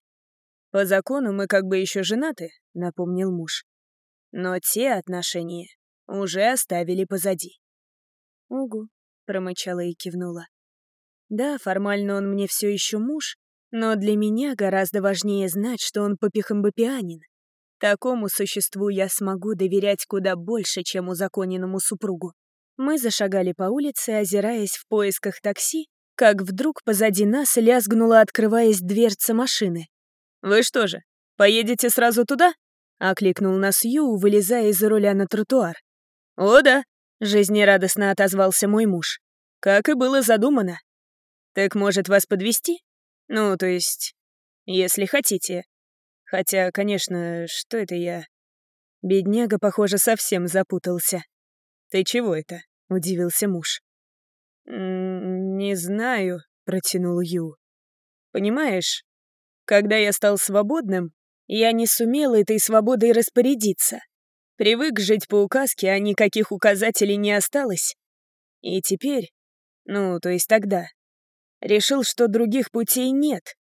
По закону мы как бы еще женаты, напомнил муж. Но те отношения уже оставили позади. «Угу», — промычала и кивнула. «Да, формально он мне все еще муж, но для меня гораздо важнее знать, что он попихамбопианин. Такому существу я смогу доверять куда больше, чем узаконенному супругу. Мы зашагали по улице, озираясь в поисках такси, как вдруг позади нас лязгнула, открываясь дверца машины. «Вы что же, поедете сразу туда?» — окликнул нас Ю, вылезая из руля на тротуар. «О да, Жизнерадостно отозвался мой муж. Как и было задумано. Так может вас подвести? Ну, то есть, если хотите. Хотя, конечно, что это я? Бедняга, похоже, совсем запутался. Ты чего это? Удивился муж. «Не знаю», — протянул Ю. «Понимаешь, когда я стал свободным, я не сумел этой свободой распорядиться. Привык жить по указке, а никаких указателей не осталось. И теперь, ну, то есть тогда, решил, что других путей нет.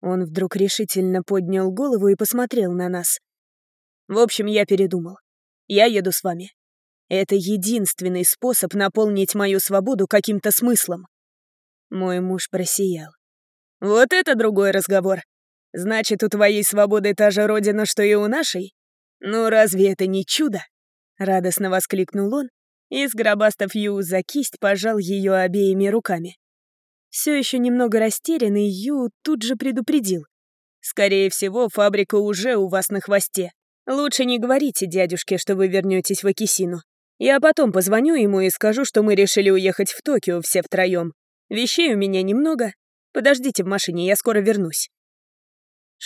Он вдруг решительно поднял голову и посмотрел на нас. В общем, я передумал. Я еду с вами. Это единственный способ наполнить мою свободу каким-то смыслом. Мой муж просиял. Вот это другой разговор. Значит, у твоей свободы та же родина, что и у нашей? «Ну разве это не чудо?» — радостно воскликнул он и, сгробастав Ю за кисть, пожал ее обеими руками. Все еще немного растерянный, Ю тут же предупредил. «Скорее всего, фабрика уже у вас на хвосте. Лучше не говорите дядюшке, что вы вернетесь в Акисину. Я потом позвоню ему и скажу, что мы решили уехать в Токио все втроем. Вещей у меня немного. Подождите в машине, я скоро вернусь».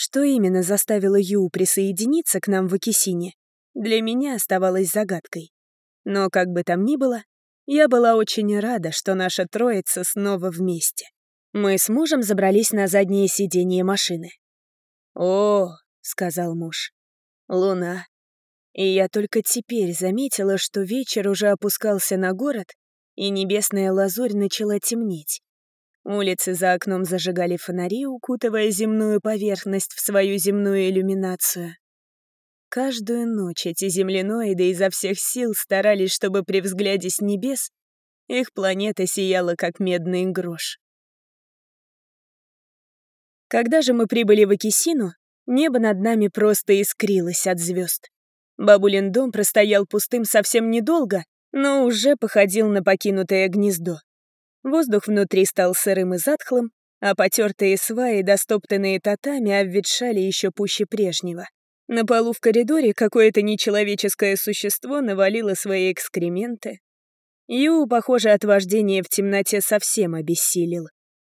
Что именно заставило Ю присоединиться к нам в Акисине, для меня оставалось загадкой. Но как бы там ни было, я была очень рада, что наша троица снова вместе. Мы с мужем забрались на заднее сиденье машины. «О», — сказал муж, — «луна». И я только теперь заметила, что вечер уже опускался на город, и небесная лазурь начала темнеть. Улицы за окном зажигали фонари, укутывая земную поверхность в свою земную иллюминацию. Каждую ночь эти земляноиды изо всех сил старались, чтобы при взгляде с небес их планета сияла, как медный грош. Когда же мы прибыли в Акисину, небо над нами просто искрилось от звезд. Бабулин дом простоял пустым совсем недолго, но уже походил на покинутое гнездо. Воздух внутри стал сырым и затхлым, а потертые сваи, достоптанные татами, обветшали еще пуще прежнего. На полу в коридоре какое-то нечеловеческое существо навалило свои экскременты. Ю, похоже, от вождения в темноте совсем обессилел.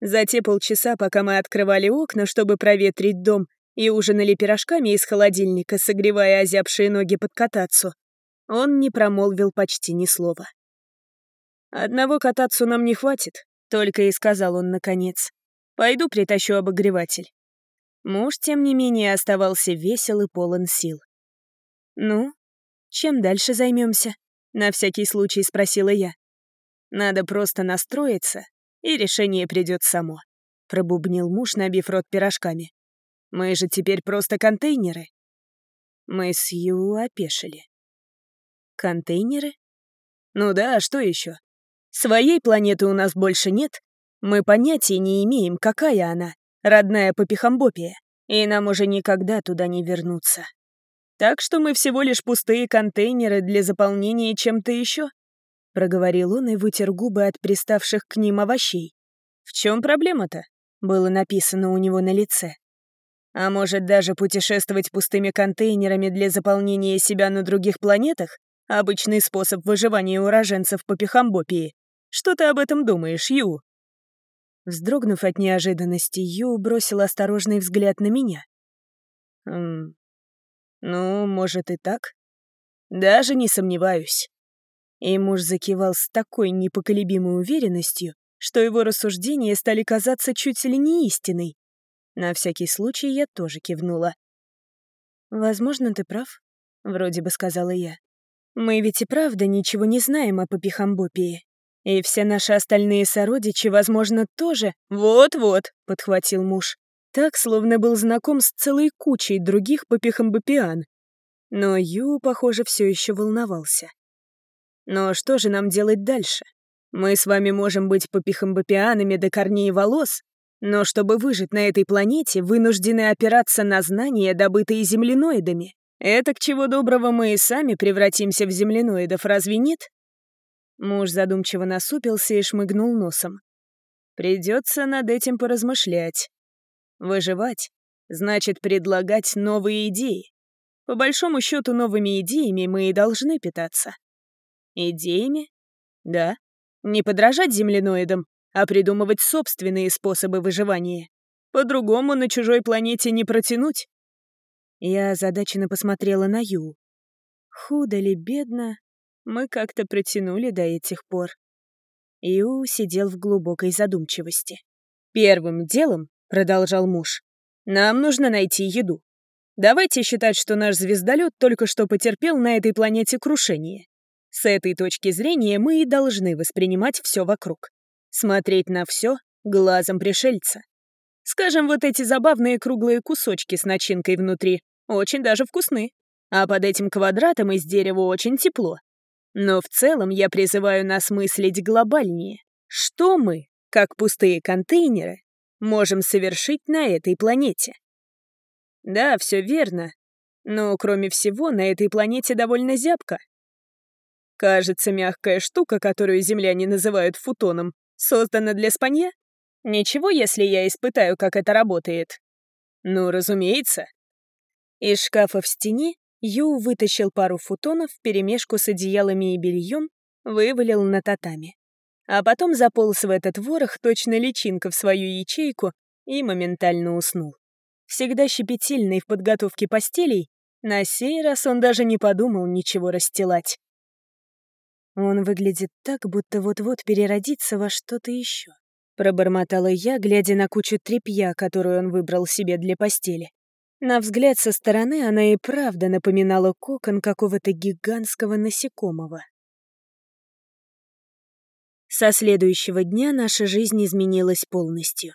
За те полчаса, пока мы открывали окна, чтобы проветрить дом, и ужинали пирожками из холодильника, согревая озябшие ноги под катацу, он не промолвил почти ни слова. «Одного кататься нам не хватит», — только и сказал он наконец. «Пойду притащу обогреватель». Муж, тем не менее, оставался весел и полон сил. «Ну, чем дальше займемся? на всякий случай спросила я. «Надо просто настроиться, и решение придет само», — пробубнил муж, набив рот пирожками. «Мы же теперь просто контейнеры». Мы с Ю опешили. «Контейнеры? Ну да, а что еще? Своей планеты у нас больше нет. Мы понятия не имеем, какая она, родная Попихамбопия. и нам уже никогда туда не вернуться. Так что мы всего лишь пустые контейнеры для заполнения чем-то еще, проговорил он и вытер губы от приставших к ним овощей. В чем проблема-то? было написано у него на лице. А может, даже путешествовать пустыми контейнерами для заполнения себя на других планетах? Обычный способ выживания уроженцев по Пихамбопии. Что ты об этом думаешь, Ю?» Вздрогнув от неожиданности, Ю бросил осторожный взгляд на меня. «Хм... Ну, может и так. Даже не сомневаюсь». И муж закивал с такой непоколебимой уверенностью, что его рассуждения стали казаться чуть ли не истиной. На всякий случай я тоже кивнула. «Возможно, ты прав», — вроде бы сказала я. «Мы ведь и правда ничего не знаем о Папихамбопии. И все наши остальные сородичи, возможно, тоже...» «Вот-вот», — подхватил муж. Так, словно был знаком с целой кучей других Папихамбопиан. Но Ю, похоже, все еще волновался. «Но что же нам делать дальше?» Мы с вами можем быть попихамбопианами до корней волос, но чтобы выжить на этой планете, вынуждены опираться на знания, добытые земляноидами. Это к чего доброго мы и сами превратимся в земляноидов, разве нет? Муж задумчиво насупился и шмыгнул носом. Придется над этим поразмышлять. Выживать значит предлагать новые идеи. По большому счету, новыми идеями мы и должны питаться. Идеями? Да. Не подражать земляноидам, а придумывать собственные способы выживания. По-другому на чужой планете не протянуть. Я озадаченно посмотрела на Ю. Худо ли, бедно, мы как-то протянули до этих пор. Ю сидел в глубокой задумчивости. «Первым делом», — продолжал муж, — «нам нужно найти еду. Давайте считать, что наш звездолет только что потерпел на этой планете крушение. С этой точки зрения мы и должны воспринимать все вокруг. Смотреть на все глазом пришельца. Скажем, вот эти забавные круглые кусочки с начинкой внутри очень даже вкусны. А под этим квадратом из дерева очень тепло. Но в целом я призываю нас мыслить глобальнее. Что мы, как пустые контейнеры, можем совершить на этой планете? Да, все верно. Но, кроме всего, на этой планете довольно зябко. Кажется, мягкая штука, которую земляне называют футоном, создана для спанья? Ничего, если я испытаю, как это работает? Ну, разумеется. Из шкафа в стене Ю вытащил пару футонов вперемешку с одеялами и бельем, вывалил на татами. А потом заполз в этот ворох точно личинка в свою ячейку и моментально уснул. Всегда щепетильный в подготовке постелей, на сей раз он даже не подумал ничего расстилать. Он выглядит так, будто вот-вот переродится во что-то еще. Пробормотала я, глядя на кучу тряпья, которую он выбрал себе для постели. На взгляд со стороны она и правда напоминала кокон какого-то гигантского насекомого. Со следующего дня наша жизнь изменилась полностью.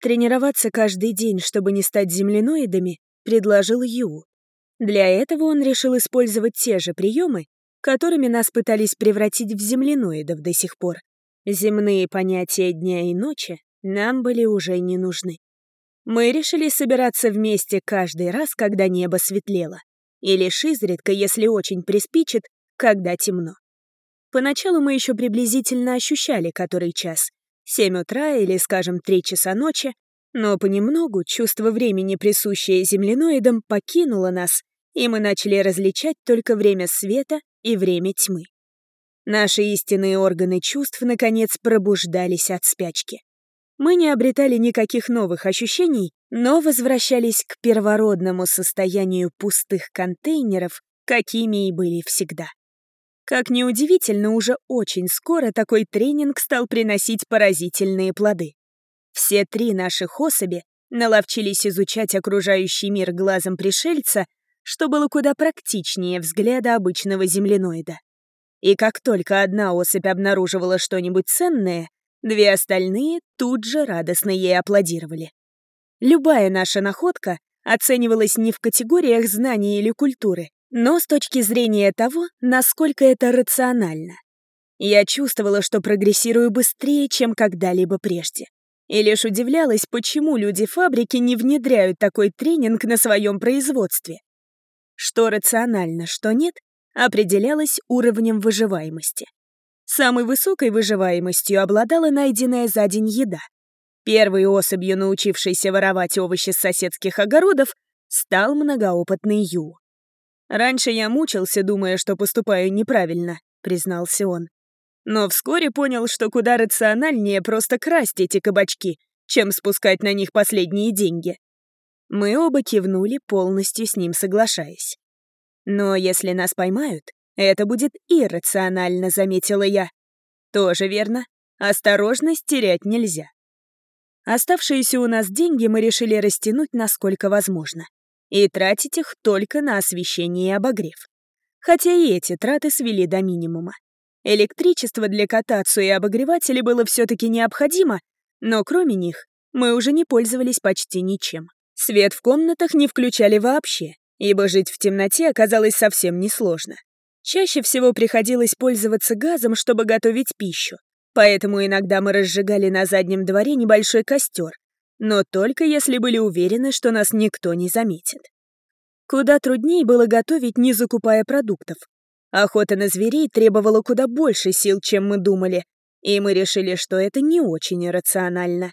Тренироваться каждый день, чтобы не стать земляноидами, предложил Ю. Для этого он решил использовать те же приемы, которыми нас пытались превратить в земляноидов до сих пор. Земные понятия дня и ночи нам были уже не нужны. Мы решили собираться вместе каждый раз, когда небо светлело, и лишь изредка, если очень приспичит, когда темно. Поначалу мы еще приблизительно ощущали который час — 7 утра или, скажем, 3 часа ночи, но понемногу чувство времени, присущее земляноидам, покинуло нас, и мы начали различать только время света и время тьмы. Наши истинные органы чувств, наконец, пробуждались от спячки. Мы не обретали никаких новых ощущений, но возвращались к первородному состоянию пустых контейнеров, какими и были всегда. Как неудивительно, уже очень скоро такой тренинг стал приносить поразительные плоды. Все три наших особи наловчились изучать окружающий мир глазом пришельца что было куда практичнее взгляда обычного земляноида. И как только одна особь обнаруживала что-нибудь ценное, две остальные тут же радостно ей аплодировали. Любая наша находка оценивалась не в категориях знаний или культуры, но с точки зрения того, насколько это рационально. Я чувствовала, что прогрессирую быстрее, чем когда-либо прежде. И лишь удивлялась, почему люди фабрики не внедряют такой тренинг на своем производстве. Что рационально, что нет, определялось уровнем выживаемости. Самой высокой выживаемостью обладала найденная за день еда. Первой особью, научившейся воровать овощи с соседских огородов, стал многоопытный Ю. «Раньше я мучился, думая, что поступаю неправильно», — признался он. Но вскоре понял, что куда рациональнее просто красть эти кабачки, чем спускать на них последние деньги. Мы оба кивнули, полностью с ним соглашаясь. Но если нас поймают, это будет иррационально, заметила я. Тоже верно. Осторожность терять нельзя. Оставшиеся у нас деньги мы решили растянуть насколько возможно. И тратить их только на освещение и обогрев. Хотя и эти траты свели до минимума. Электричество для катацию и обогревателей было все-таки необходимо, но кроме них мы уже не пользовались почти ничем. Свет в комнатах не включали вообще, ибо жить в темноте оказалось совсем несложно. Чаще всего приходилось пользоваться газом, чтобы готовить пищу, поэтому иногда мы разжигали на заднем дворе небольшой костер, но только если были уверены, что нас никто не заметит. Куда труднее было готовить, не закупая продуктов, Охота на зверей требовала куда больше сил, чем мы думали, и мы решили, что это не очень рационально.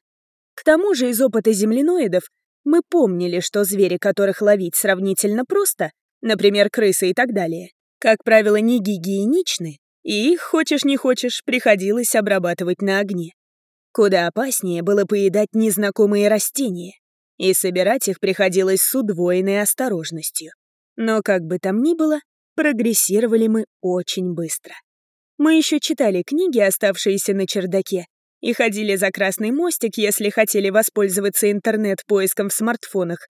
К тому же из опыта земляноидов мы помнили, что звери, которых ловить сравнительно просто, например, крысы и так далее, как правило, не гигиеничны, и их, хочешь не хочешь, приходилось обрабатывать на огне. Куда опаснее было поедать незнакомые растения, и собирать их приходилось с удвоенной осторожностью. Но как бы там ни было, Прогрессировали мы очень быстро. Мы еще читали книги, оставшиеся на чердаке, и ходили за красный мостик, если хотели воспользоваться интернет-поиском в смартфонах.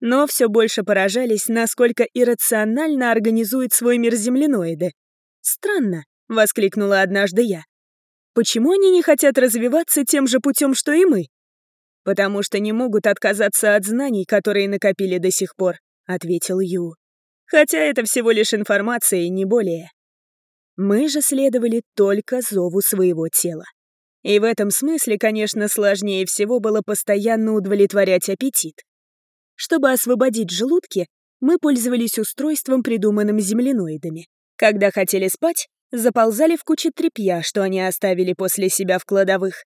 Но все больше поражались, насколько иррационально организует свой мир земляноиды. «Странно», — воскликнула однажды я. «Почему они не хотят развиваться тем же путем, что и мы?» «Потому что не могут отказаться от знаний, которые накопили до сих пор», — ответил Ю. Хотя это всего лишь информация и не более. Мы же следовали только зову своего тела. И в этом смысле, конечно, сложнее всего было постоянно удовлетворять аппетит. Чтобы освободить желудки, мы пользовались устройством, придуманным земляноидами. Когда хотели спать, заползали в кучи тряпья, что они оставили после себя в кладовых.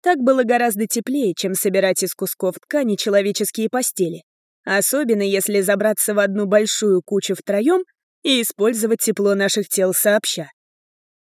Так было гораздо теплее, чем собирать из кусков ткани человеческие постели. Особенно если забраться в одну большую кучу втроем и использовать тепло наших тел сообща.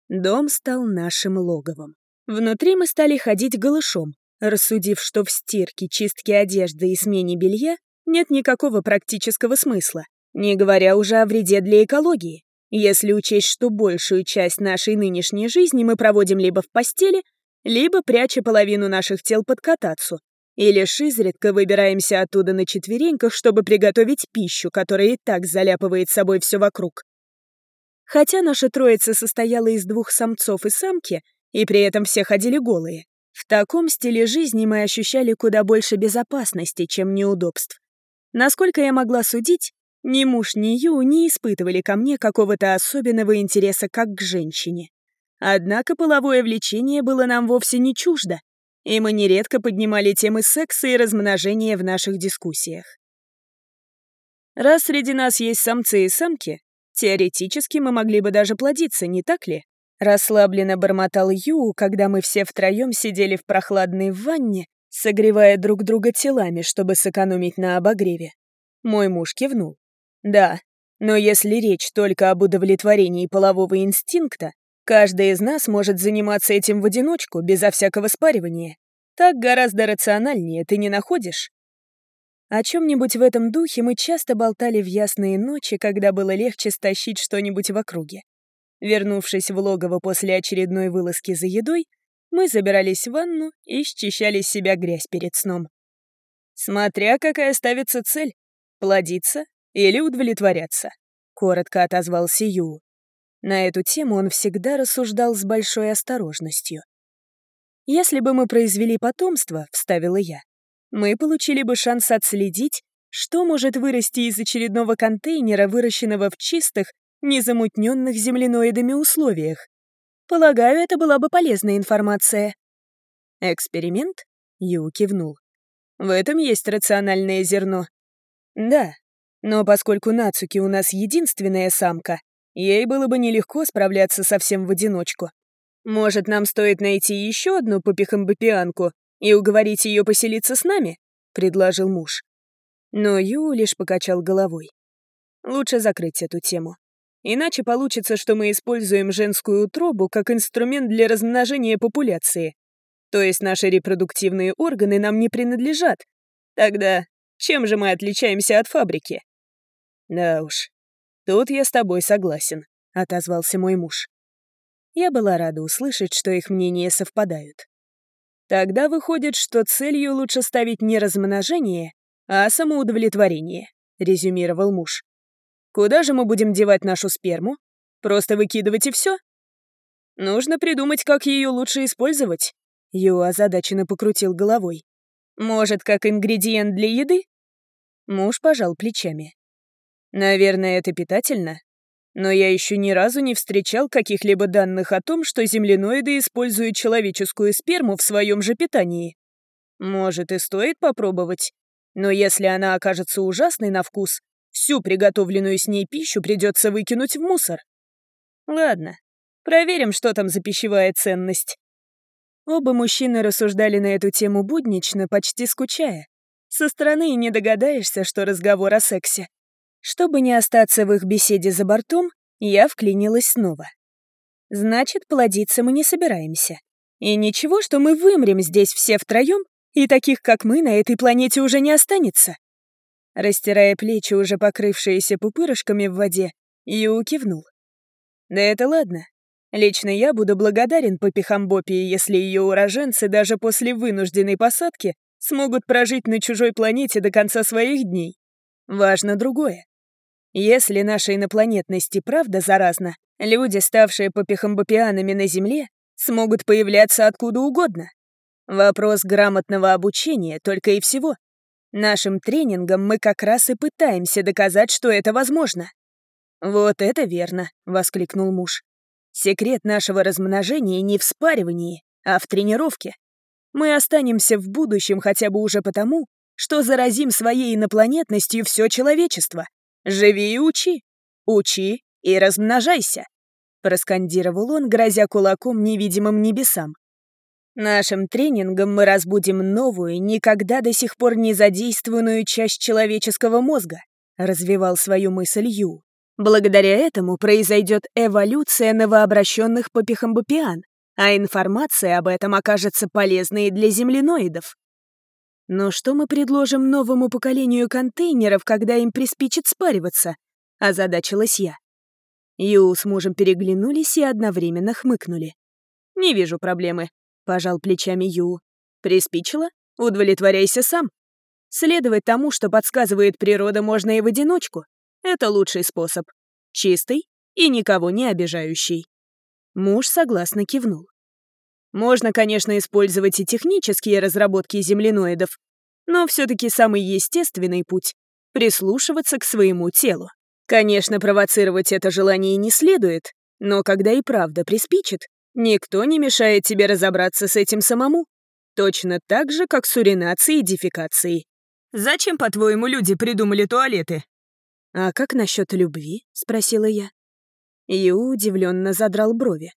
Дом стал нашим логовом. Внутри мы стали ходить голышом, рассудив, что в стирке, чистке одежды и смене белья нет никакого практического смысла, не говоря уже о вреде для экологии, если учесть, что большую часть нашей нынешней жизни мы проводим либо в постели, либо пряча половину наших тел под катацу, и лишь изредка выбираемся оттуда на четвереньках, чтобы приготовить пищу, которая и так заляпывает собой все вокруг. Хотя наша троица состояла из двух самцов и самки, и при этом все ходили голые, в таком стиле жизни мы ощущали куда больше безопасности, чем неудобств. Насколько я могла судить, ни муж, ни Ю не испытывали ко мне какого-то особенного интереса как к женщине. Однако половое влечение было нам вовсе не чуждо, и мы нередко поднимали темы секса и размножения в наших дискуссиях. Раз среди нас есть самцы и самки, теоретически мы могли бы даже плодиться, не так ли? Расслабленно бормотал Ю, когда мы все втроем сидели в прохладной ванне, согревая друг друга телами, чтобы сэкономить на обогреве. Мой муж кивнул. Да, но если речь только об удовлетворении полового инстинкта, Каждый из нас может заниматься этим в одиночку, безо всякого спаривания. Так гораздо рациональнее, ты не находишь? О чем-нибудь в этом духе мы часто болтали в ясные ночи, когда было легче стащить что-нибудь в округе. Вернувшись в логово после очередной вылазки за едой, мы забирались в ванну и счищали с себя грязь перед сном. «Смотря какая ставится цель — плодиться или удовлетворяться», — коротко отозвался Ю. На эту тему он всегда рассуждал с большой осторожностью. «Если бы мы произвели потомство», — вставила я, «мы получили бы шанс отследить, что может вырасти из очередного контейнера, выращенного в чистых, незамутненных земляноидами условиях. Полагаю, это была бы полезная информация». «Эксперимент?» Ю кивнул. В этом есть рациональное зерно. Да, но поскольку Нацуки у нас единственная самка, ей было бы нелегко справляться совсем в одиночку. Может, нам стоит найти еще одну попихамбопианку и уговорить ее поселиться с нами? предложил муж. Но Ю лишь покачал головой. Лучше закрыть эту тему. Иначе получится, что мы используем женскую утробу как инструмент для размножения популяции. То есть наши репродуктивные органы нам не принадлежат. Тогда чем же мы отличаемся от фабрики? Да уж, тут я с тобой согласен, отозвался мой муж. Я была рада услышать, что их мнения совпадают. Тогда выходит, что целью лучше ставить не размножение, а самоудовлетворение, резюмировал муж. Куда же мы будем девать нашу сперму? Просто выкидывать и все? Нужно придумать, как ее лучше использовать. Ю озадаченно покрутил головой. Может, как ингредиент для еды? Муж пожал плечами. Наверное, это питательно. Но я еще ни разу не встречал каких-либо данных о том, что земляноиды используют человеческую сперму в своем же питании. Может, и стоит попробовать. Но если она окажется ужасной на вкус, всю приготовленную с ней пищу придется выкинуть в мусор. Ладно, проверим, что там за пищевая ценность. Оба мужчины рассуждали на эту тему буднично, почти скучая. Со стороны и не догадаешься, что разговор о сексе. Чтобы не остаться в их беседе за бортом, я вклинилась снова. Значит, плодиться мы не собираемся. И ничего, что мы вымрем здесь все втроем, и таких, как мы, на этой планете уже не останется. Растирая плечи, уже покрывшиеся пупырышками в воде, Ю кивнул. Да это ладно. Лично я буду благодарен Попихамбопии, если ее уроженцы даже после вынужденной посадки смогут прожить на чужой планете до конца своих дней. Важно другое. Если наша инопланетность и правда заразна, люди, ставшие попихамбопианами на Земле, смогут появляться откуда угодно. Вопрос грамотного обучения только и всего. Нашим тренингом мы как раз и пытаемся доказать, что это возможно. «Вот это верно», — воскликнул муж. «Секрет нашего размножения не в спаривании, а в тренировке. Мы останемся в будущем хотя бы уже потому, что заразим своей инопланетностью все человечество. «Живи и учи! Учи и размножайся!» Проскандировал он, грозя кулаком невидимым небесам. Нашим тренингом мы разбудим новую, никогда до сих пор не задействованную часть человеческого мозга, развивал свою мысль Ю. Благодаря этому произойдет эволюция новообращенных попихамбопиан, а информация об этом окажется полезной для земляноидов. Но что мы предложим новому поколению контейнеров, когда им приспичит спариваться? Озадачилась я. Ю с мужем переглянулись и одновременно хмыкнули. «Не вижу проблемы», — пожал плечами Ю. «Приспичило? Удовлетворяйся сам. Следовать тому, что подсказывает природа, можно и в одиночку. Это лучший способ. Чистый и никого не обижающий». Муж согласно кивнул. Можно, конечно, использовать и технические разработки земляноидов, но все-таки самый естественный путь — прислушиваться к своему телу. Конечно, провоцировать это желание не следует, но когда и правда приспичит, никто не мешает тебе разобраться с этим самому. Точно так же, как с уринацией и дефекацией. Зачем, по-твоему, люди придумали туалеты? «А как насчет любви?» — спросила я. Ю удивленно задрал брови.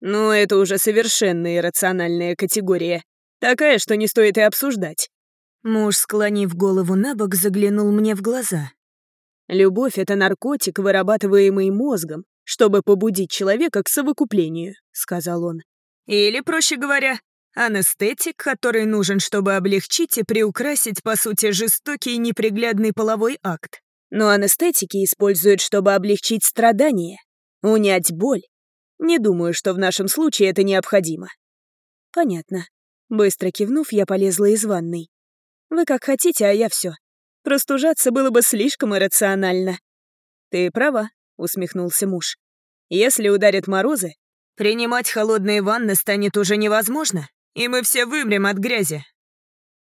Но это уже совершенно иррациональная категория. Такая, что не стоит и обсуждать. Муж, склонив голову на бок, заглянул мне в глаза. «Любовь — это наркотик, вырабатываемый мозгом, чтобы побудить человека к совокуплению», — сказал он. «Или, проще говоря, анестетик, который нужен, чтобы облегчить и приукрасить, по сути, жестокий и неприглядный половой акт. Но анестетики используют, чтобы облегчить страдания, унять боль, не думаю, что в нашем случае это необходимо». «Понятно». Быстро кивнув, я полезла из ванной. «Вы как хотите, а я все. Простужаться было бы слишком иррационально». «Ты права», — усмехнулся муж. «Если ударят морозы, принимать холодные ванны станет уже невозможно, и мы все вымрем от грязи».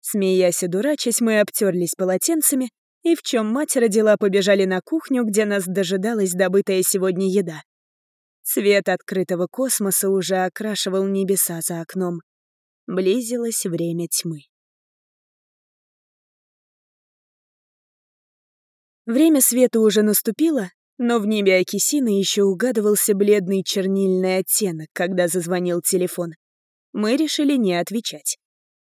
Смеясь и дурачась, мы обтерлись полотенцами и в чем мать родила побежали на кухню, где нас дожидалась добытая сегодня еда. Свет открытого космоса уже окрашивал небеса за окном. Близилось время тьмы. Время света уже наступило, но в небе Акисина еще угадывался бледный чернильный оттенок, когда зазвонил телефон. Мы решили не отвечать.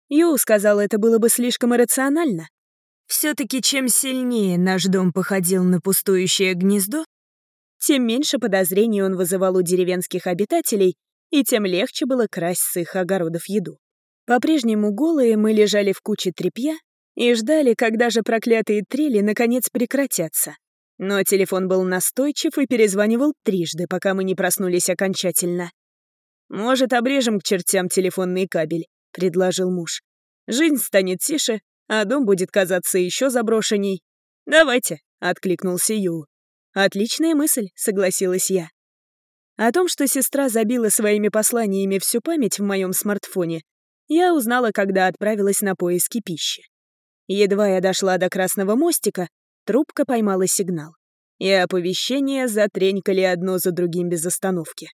Ю сказал, это было бы слишком иррационально. Все-таки чем сильнее наш дом походил на пустующее гнездо, тем меньше подозрений он вызывал у деревенских обитателей, и тем легче было красть с их огородов еду. По-прежнему голые мы лежали в куче тряпья и ждали, когда же проклятые трели наконец прекратятся. Но телефон был настойчив и перезванивал трижды, пока мы не проснулись окончательно. «Может, обрежем к чертям телефонный кабель», — предложил муж. «Жизнь станет тише, а дом будет казаться еще заброшенней». «Давайте», — откликнулся Ю. «Отличная мысль», — согласилась я. О том, что сестра забила своими посланиями всю память в моем смартфоне, я узнала, когда отправилась на поиски пищи. Едва я дошла до Красного мостика, Трубка поймала сигнал, и оповещения затренькали одно за другим без остановки.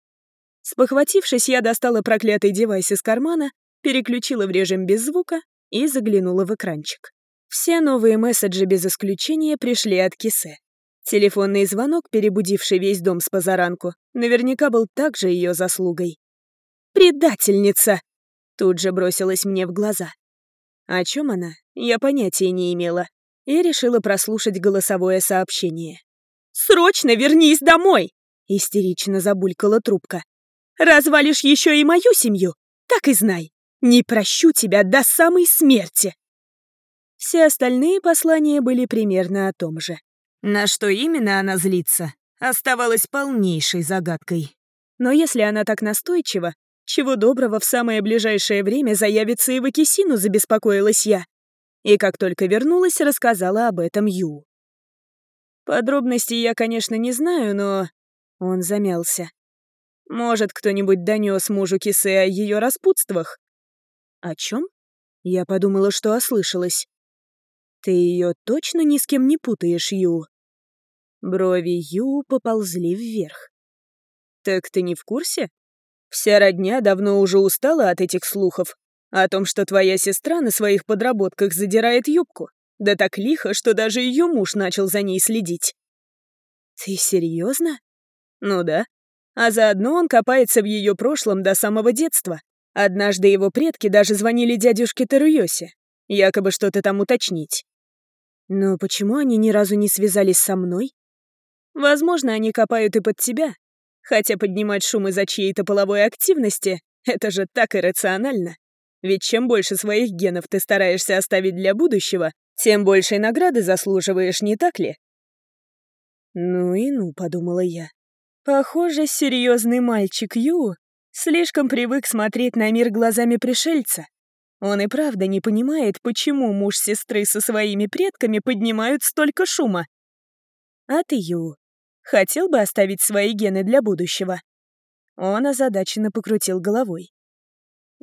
Спохватившись, я достала проклятый девайс из кармана, переключила в режим без звука и заглянула в экранчик. Все новые месседжи без исключения пришли от Кисе. Телефонный звонок, перебудивший весь дом с позаранку, наверняка был также ее заслугой. «Предательница!» Тут же бросилась мне в глаза. О чем она, я понятия не имела и решила прослушать голосовое сообщение. «Срочно вернись домой!» — истерично забулькала трубка. «Развалишь еще и мою семью? Так и знай, не прощу тебя до самой смерти!» Все остальные послания были примерно о том же. На что именно она злится, оставалось полнейшей загадкой. Но если она так настойчива, чего доброго в самое ближайшее время заявится и в Акисину, забеспокоилась я и как только вернулась, рассказала об этом Ю. Подробностей я, конечно, не знаю, но... Он замялся. Может, кто-нибудь донес мужу Кисе о ее распутствах? О чем? Я подумала, что ослышалась. Ты ее точно ни с кем не путаешь, Ю? Брови Ю поползли вверх. Так ты не в курсе? Вся родня давно уже устала от этих слухов. О том, что твоя сестра на своих подработках задирает юбку. Да так лихо, что даже ее муж начал за ней следить. Ты серьезно? Ну да. А заодно он копается в ее прошлом до самого детства. Однажды его предки даже звонили дядюшке Таруйосе, якобы что-то там уточнить. Но почему они ни разу не связались со мной? Возможно, они копают и под тебя. Хотя поднимать шум из-за чьей-то половой активности — это же так иррационально. Ведь чем больше своих генов ты стараешься оставить для будущего, тем большей награды заслуживаешь, не так ли? Ну и ну, подумала я. Похоже, серьезный мальчик Ю слишком привык смотреть на мир глазами пришельца. Он и правда не понимает, почему муж сестры со своими предками поднимают столько шума. А ты, Ю, хотел бы оставить свои гены для будущего? Он озадаченно покрутил головой.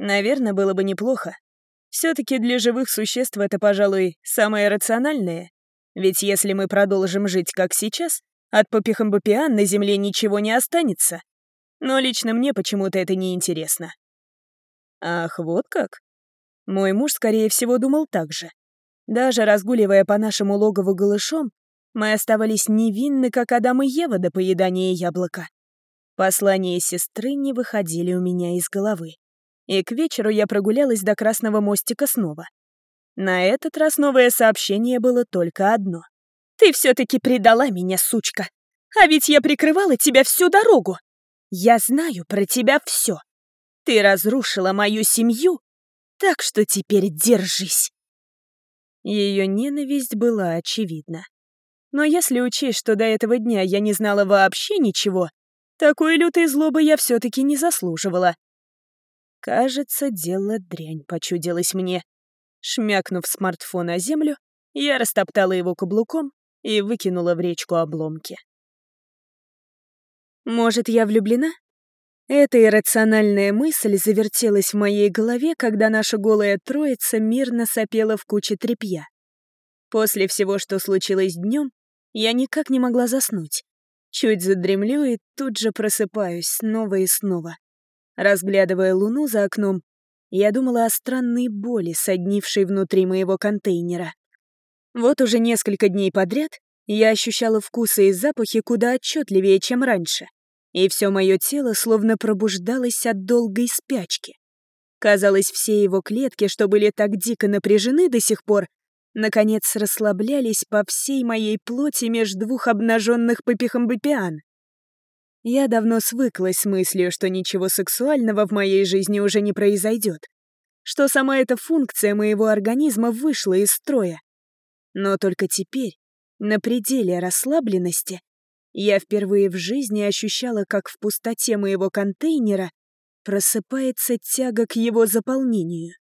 Наверное, было бы неплохо. Все-таки для живых существ это, пожалуй, самое рациональное. Ведь если мы продолжим жить как сейчас, от попихамбопиан на Земле ничего не останется. Но лично мне почему-то это не интересно. Ах, вот как? Мой муж, скорее всего, думал так же. Даже разгуливая по нашему логову голышом, мы оставались невинны, как Адам и Ева до поедания яблока. Послания сестры не выходили у меня из головы и к вечеру я прогулялась до Красного мостика снова. На этот раз новое сообщение было только одно. «Ты все-таки предала меня, сучка! А ведь я прикрывала тебя всю дорогу! Я знаю про тебя все. Ты разрушила мою семью, так что теперь держись!» Ее ненависть была очевидна. Но если учесть, что до этого дня я не знала вообще ничего, такой лютой злобы я все-таки не заслуживала. Кажется, дело дрянь почудилось мне. Шмякнув смартфон о землю, я растоптала его каблуком и выкинула в речку обломки. Может, я влюблена? Эта иррациональная мысль завертелась в моей голове, когда наша голая троица мирно сопела в куче тряпья. После всего, что случилось днем, я никак не могла заснуть. Чуть задремлю и тут же просыпаюсь снова и снова. Разглядывая луну за окном, Я думала о странной боли, соднившей внутри моего контейнера. Вот уже несколько дней подряд я ощущала вкусы и запахи куда отчетливее, чем раньше, и все мое тело словно пробуждалось от долгой спячки. Казалось, все его клетки, что были так дико напряжены до сих пор, наконец расслаблялись по всей моей плоти между двух обнаженных попихамбопиан. Я давно свыклась с мыслью, что ничего сексуального в моей жизни уже не произойдет, что сама эта функция моего организма вышла из строя. Но только теперь, на пределе расслабленности, я впервые в жизни ощущала, как в пустоте моего контейнера просыпается тяга к его заполнению.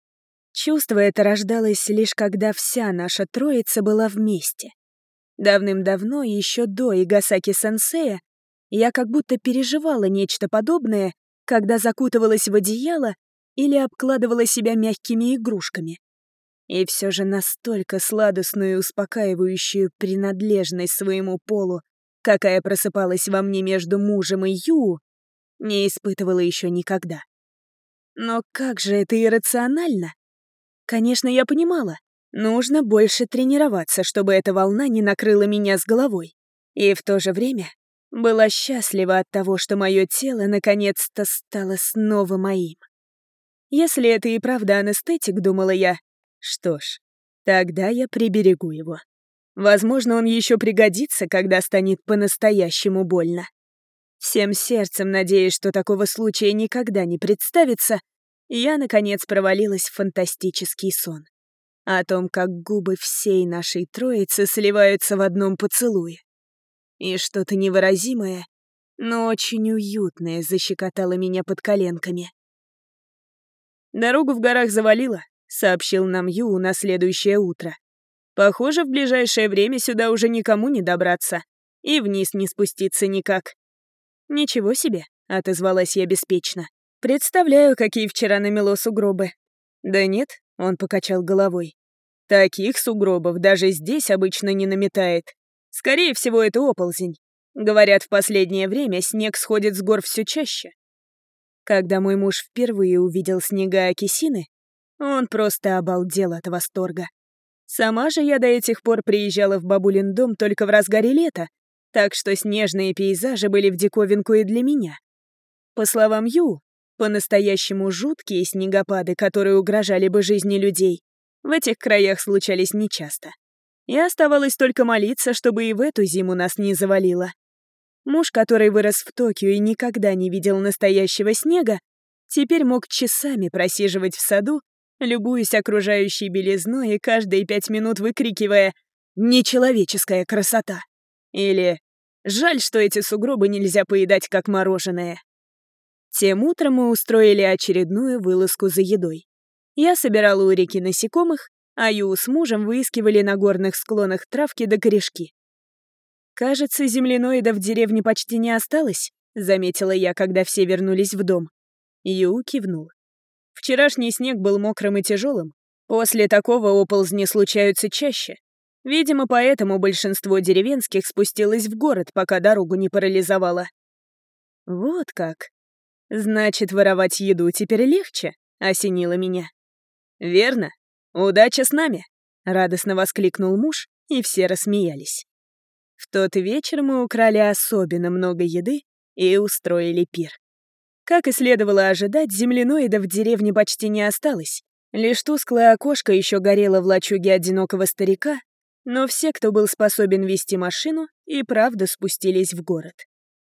Чувство это рождалось лишь когда вся наша троица была вместе. Давным-давно, еще до Игасаки-сенсея, я как будто переживала нечто подобное, когда закутывалась в одеяло или обкладывала себя мягкими игрушками. И все же настолько сладостную и успокаивающую принадлежность своему полу, какая просыпалась во мне между мужем и Ю, не испытывала еще никогда. Но как же это иррационально? Конечно, я понимала. Нужно больше тренироваться, чтобы эта волна не накрыла меня с головой. И в то же время была счастлива от того, что мое тело наконец-то стало снова моим. Если это и правда анестетик, думала я, что ж, тогда я приберегу его. Возможно, он еще пригодится, когда станет по-настоящему больно. Всем сердцем надеясь, что такого случая никогда не представится, я, наконец, провалилась в фантастический сон. О том, как губы всей нашей троицы сливаются в одном поцелуе. И что-то невыразимое, но очень уютное защекотало меня под коленками. «Дорогу в горах завалило», — сообщил нам Ю на следующее утро. «Похоже, в ближайшее время сюда уже никому не добраться. И вниз не спуститься никак». «Ничего себе», — отозвалась я беспечно. Представляю, какие вчера намело сугробы. Да нет, он покачал головой. Таких сугробов даже здесь обычно не наметает. Скорее всего, это оползень. Говорят, в последнее время снег сходит с гор все чаще. Когда мой муж впервые увидел снега Акисины, он просто обалдел от восторга. Сама же я до этих пор приезжала в бабулин дом только в разгаре лета, так что снежные пейзажи были в диковинку и для меня. По словам Ю, по-настоящему жуткие снегопады, которые угрожали бы жизни людей, в этих краях случались нечасто. И оставалось только молиться, чтобы и в эту зиму нас не завалило. Муж, который вырос в Токио и никогда не видел настоящего снега, теперь мог часами просиживать в саду, любуясь окружающей белизной и каждые пять минут выкрикивая «Нечеловеческая красота!» или «Жаль, что эти сугробы нельзя поедать как мороженое». Тем утром мы устроили очередную вылазку за едой. Я собирала у реки насекомых, а Ю с мужем выискивали на горных склонах травки до да корешки. «Кажется, земляноидов в деревне почти не осталось», — заметила я, когда все вернулись в дом. Ю кивнул. Вчерашний снег был мокрым и тяжелым. После такого оползни случаются чаще. Видимо, поэтому большинство деревенских спустилось в город, пока дорогу не парализовало. Вот как. «Значит, воровать еду теперь легче?» — осенило меня. «Верно. Удача с нами!» — радостно воскликнул муж, и все рассмеялись. В тот вечер мы украли особенно много еды и устроили пир. Как и следовало ожидать, земляноидов в деревне почти не осталось. Лишь тусклое окошко еще горело в лачуге одинокого старика, но все, кто был способен вести машину, и правда спустились в город.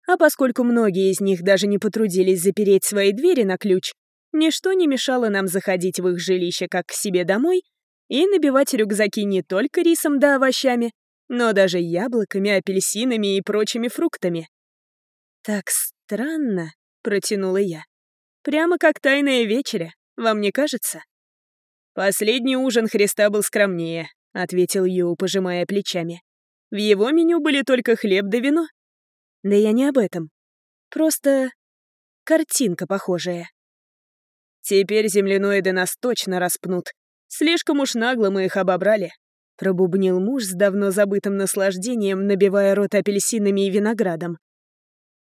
А поскольку многие из них даже не потрудились запереть свои двери на ключ, ничто не мешало нам заходить в их жилище как к себе домой и набивать рюкзаки не только рисом да овощами, но даже яблоками, апельсинами и прочими фруктами. «Так странно», — протянула я. «Прямо как тайная вечеря, вам не кажется?» «Последний ужин Христа был скромнее», — ответил Ю, пожимая плечами. «В его меню были только хлеб да вино. Да я не об этом. Просто картинка похожая. Теперь земляноиды нас точно распнут. Слишком уж нагло мы их обобрали. Пробубнил муж с давно забытым наслаждением, набивая рот апельсинами и виноградом.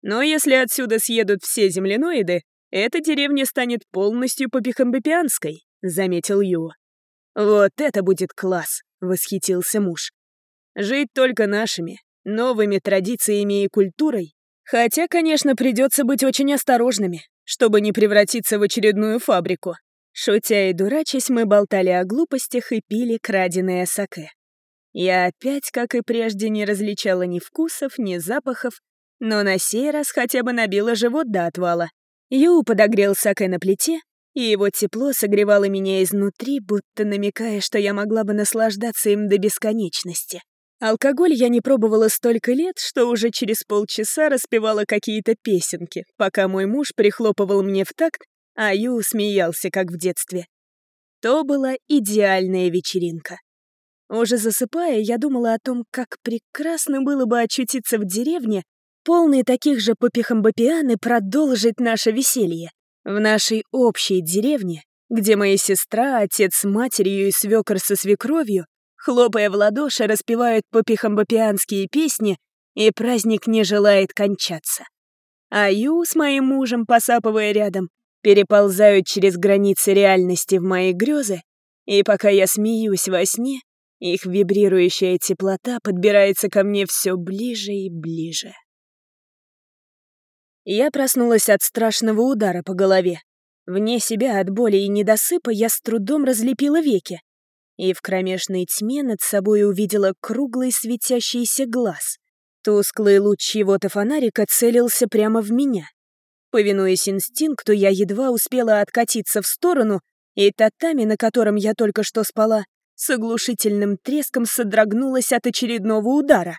Но если отсюда съедут все земляноиды, эта деревня станет полностью попихамбопианской», — заметил Ю. «Вот это будет класс», — восхитился муж. «Жить только нашими, новыми традициями и культурой. Хотя, конечно, придется быть очень осторожными, чтобы не превратиться в очередную фабрику». Шутя и дурачась, мы болтали о глупостях и пили краденое саке. Я опять, как и прежде, не различала ни вкусов, ни запахов, но на сей раз хотя бы набила живот до отвала. Ю подогрел саке на плите, и его тепло согревало меня изнутри, будто намекая, что я могла бы наслаждаться им до бесконечности. Алкоголь я не пробовала столько лет, что уже через полчаса распевала какие-то песенки, пока мой муж прихлопывал мне в такт, а Ю смеялся, как в детстве. То была идеальная вечеринка. Уже засыпая, я думала о том, как прекрасно было бы очутиться в деревне, полной таких же попихамбопиан и продолжить наше веселье. В нашей общей деревне, где моя сестра, отец с матерью и свекр со свекровью, хлопая в ладоши, распевают попихамбопианские песни, и праздник не желает кончаться. А Ю с моим мужем, посапывая рядом, переползают через границы реальности в мои грезы, и пока я смеюсь во сне, их вибрирующая теплота подбирается ко мне все ближе и ближе. Я проснулась от страшного удара по голове. Вне себя от боли и недосыпа я с трудом разлепила веки. И в кромешной тьме над собой увидела круглый светящийся глаз. Тусклый луч чьего-то фонарика целился прямо в меня. Повинуясь инстинкту, я едва успела откатиться в сторону, и татами, на котором я только что спала, с оглушительным треском содрогнулась от очередного удара.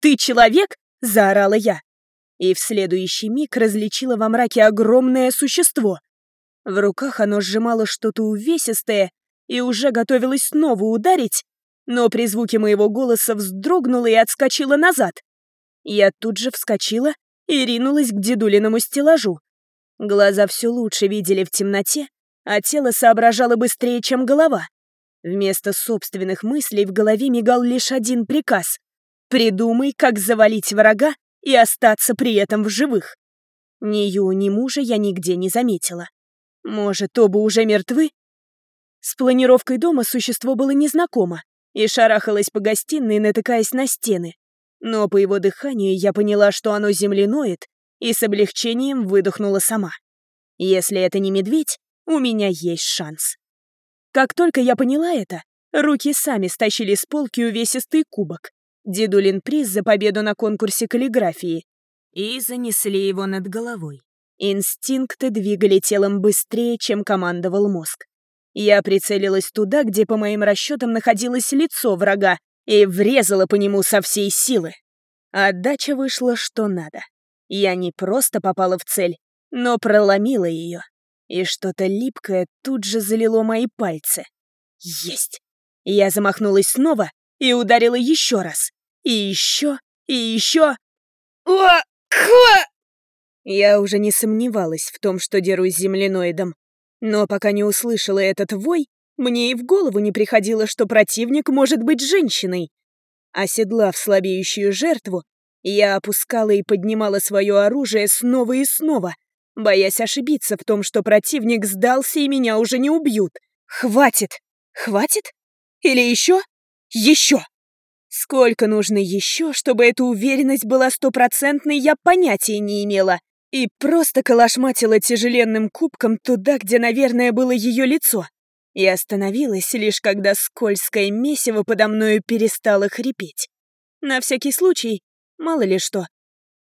«Ты человек?» — заорала я. И в следующий миг различила во мраке огромное существо. В руках оно сжимало что-то увесистое и уже готовилось снова ударить, но при звуке моего голоса вздрогнула и отскочила назад. Я тут же вскочила и ринулась к дедулиному стеллажу. Глаза все лучше видели в темноте, а тело соображало быстрее, чем голова. Вместо собственных мыслей в голове мигал лишь один приказ — «Придумай, как завалить врага и остаться при этом в живых». Ни Ю, ни мужа я нигде не заметила. Может, оба уже мертвы? С планировкой дома существо было незнакомо и шарахалось по гостиной, натыкаясь на стены. Но по его дыханию я поняла, что оно земляноид, и с облегчением выдохнула сама. Если это не медведь, у меня есть шанс. Как только я поняла это, руки сами стащили с полки увесистый кубок, дедулин приз за победу на конкурсе каллиграфии, и занесли его над головой. Инстинкты двигали телом быстрее, чем командовал мозг. Я прицелилась туда, где, по моим расчетам, находилось лицо врага, и врезала по нему со всей силы. Отдача вышла что надо. Я не просто попала в цель, но проломила ее и что-то липкое тут же залило мои пальцы. Есть! Я замахнулась снова и ударила еще раз. И еще, и еще. О! Ха! Я уже не сомневалась в том, что дерусь земляноидом. Но пока не услышала этот вой, мне и в голову не приходило, что противник может быть женщиной. Оседлав слабеющую жертву, я опускала и поднимала свое оружие снова и снова, боясь ошибиться в том, что противник сдался и меня уже не убьют. Хватит! Хватит? Или еще? Еще! Сколько нужно еще, чтобы эта уверенность была стопроцентной, я понятия не имела. И просто калашматила тяжеленным кубком туда, где, наверное, было ее лицо. И остановилась лишь когда скользкое месиво подо мною перестало хрипеть. На всякий случай, мало ли что,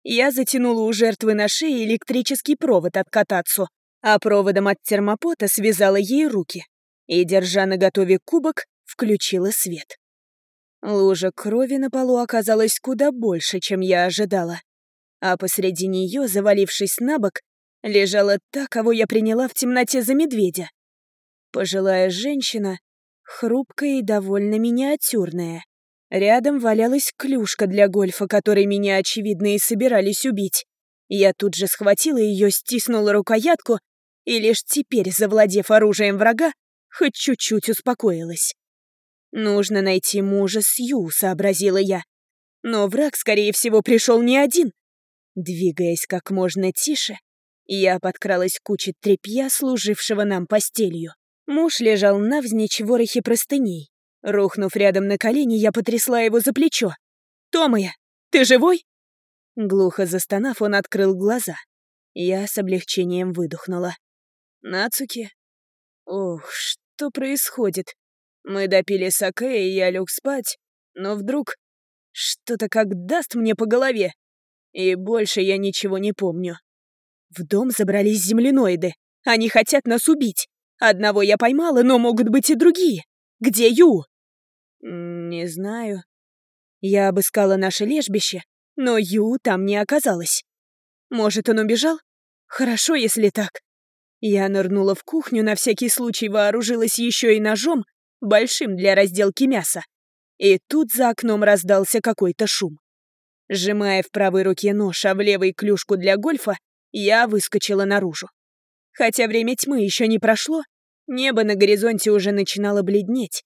я затянула у жертвы на шее электрический провод от катацу, а проводом от термопота связала ей руки и, держа на готове кубок, включила свет. Лужа крови на полу оказалась куда больше, чем я ожидала, а посреди нее, завалившись на бок, лежала та, кого я приняла в темноте за медведя. Пожилая женщина, хрупкая и довольно миниатюрная. Рядом валялась клюшка для гольфа, которой меня, очевидно, и собирались убить. Я тут же схватила ее, стиснула рукоятку и лишь теперь, завладев оружием врага, хоть чуть-чуть успокоилась. «Нужно найти мужа Сью», — сообразила я. Но враг, скорее всего, пришел не один. Двигаясь как можно тише, Я подкралась к куче тряпья, служившего нам постелью. Муж лежал навзничь в ворохе простыней. Рухнув рядом на колени, я потрясла его за плечо. «Томая, ты живой?» Глухо застонав, он открыл глаза. Я с облегчением выдохнула. «Нацуки? Ох, что происходит? Мы допили саке, и я лег спать, но вдруг что-то как даст мне по голове, и больше я ничего не помню. В дом забрались земляноиды. Они хотят нас убить. Одного я поймала, но могут быть и другие. Где Ю? Не знаю. Я обыскала наше лежбище, но Ю там не оказалось. Может, он убежал? Хорошо, если так. Я нырнула в кухню, на всякий случай вооружилась еще и ножом, большим для разделки мяса. И тут за окном раздался какой-то шум. Сжимая в правой руке нож, а в левой клюшку для гольфа, я выскочила наружу. Хотя время тьмы еще не прошло, небо на горизонте уже начинало бледнеть.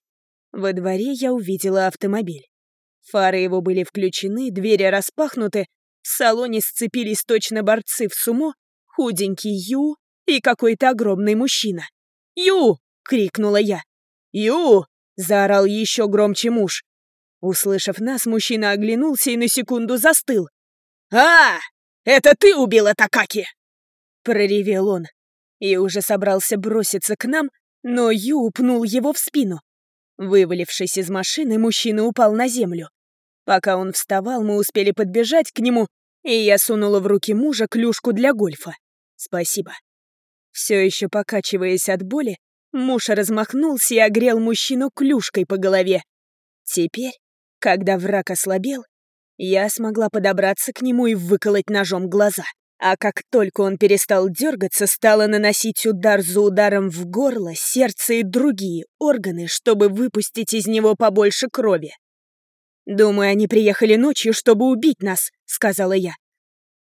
Во дворе я увидела автомобиль. Фары его были включены, двери распахнуты, в салоне сцепились точно борцы в сумо, худенький Ю и какой-то огромный мужчина. «Ю!» — крикнула я. «Ю!» — заорал еще громче муж. Услышав нас, мужчина оглянулся и на секунду застыл. «А, это ты убила Такаки!» Проревел он. И уже собрался броситься к нам, но Ю упнул его в спину. Вывалившись из машины, мужчина упал на землю. Пока он вставал, мы успели подбежать к нему, и я сунула в руки мужа клюшку для гольфа. Спасибо. Все еще покачиваясь от боли, муж размахнулся и огрел мужчину клюшкой по голове. Теперь когда враг ослабел, я смогла подобраться к нему и выколоть ножом глаза. А как только он перестал дергаться, стала наносить удар за ударом в горло, сердце и другие органы, чтобы выпустить из него побольше крови. «Думаю, они приехали ночью, чтобы убить нас», — сказала я.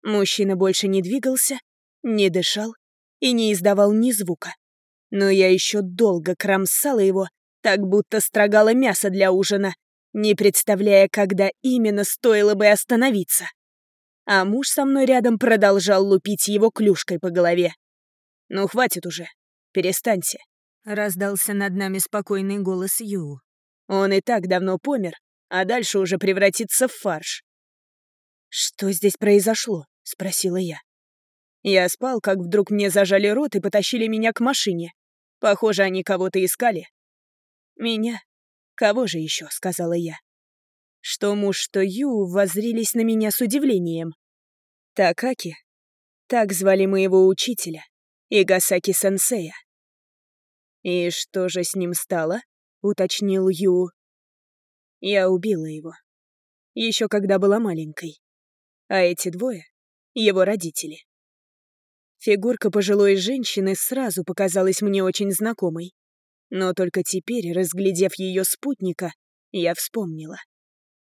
Мужчина больше не двигался, не дышал и не издавал ни звука. Но я еще долго кромсала его, так будто строгала мясо для ужина, не представляя, когда именно стоило бы остановиться. А муж со мной рядом продолжал лупить его клюшкой по голове. «Ну, хватит уже. Перестаньте», — раздался над нами спокойный голос Ю. «Он и так давно помер, а дальше уже превратится в фарш». «Что здесь произошло?» — спросила я. Я спал, как вдруг мне зажали рот и потащили меня к машине. Похоже, они кого-то искали. Меня «Кого же еще?» — сказала я. Что муж, что Ю воззрились на меня с удивлением. Такаки. Так звали моего учителя, Игасаки-сенсея. «И что же с ним стало?» — уточнил Ю. Я убила его. Еще когда была маленькой. А эти двое — его родители. Фигурка пожилой женщины сразу показалась мне очень знакомой. Но только теперь, разглядев ее спутника, я вспомнила.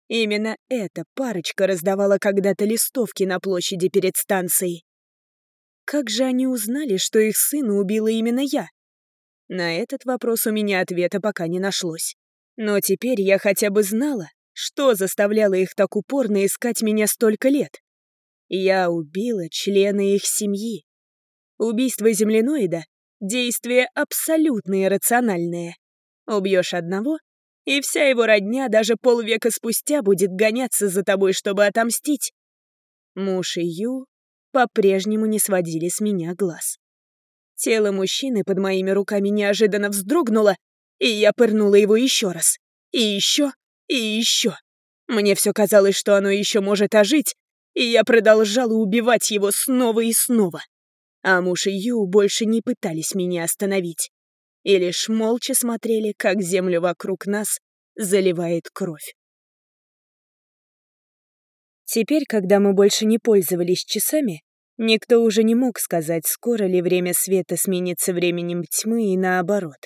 Именно эта парочка раздавала когда-то листовки на площади перед станцией. Как же они узнали, что их сына убила именно я? На этот вопрос у меня ответа пока не нашлось. Но теперь я хотя бы знала, что заставляло их так упорно искать меня столько лет. Я убила члена их семьи. Убийство земляноида Действие абсолютно иррациональное. Убьешь одного, и вся его родня даже полвека спустя будет гоняться за тобой, чтобы отомстить. Муж и Ю по-прежнему не сводили с меня глаз. Тело мужчины под моими руками неожиданно вздрогнуло, и я пырнула его еще раз. И еще, и еще. Мне все казалось, что оно еще может ожить, и я продолжала убивать его снова и снова а муж и Ю больше не пытались меня остановить и лишь молча смотрели, как землю вокруг нас заливает кровь. Теперь, когда мы больше не пользовались часами, никто уже не мог сказать, скоро ли время света сменится временем тьмы и наоборот.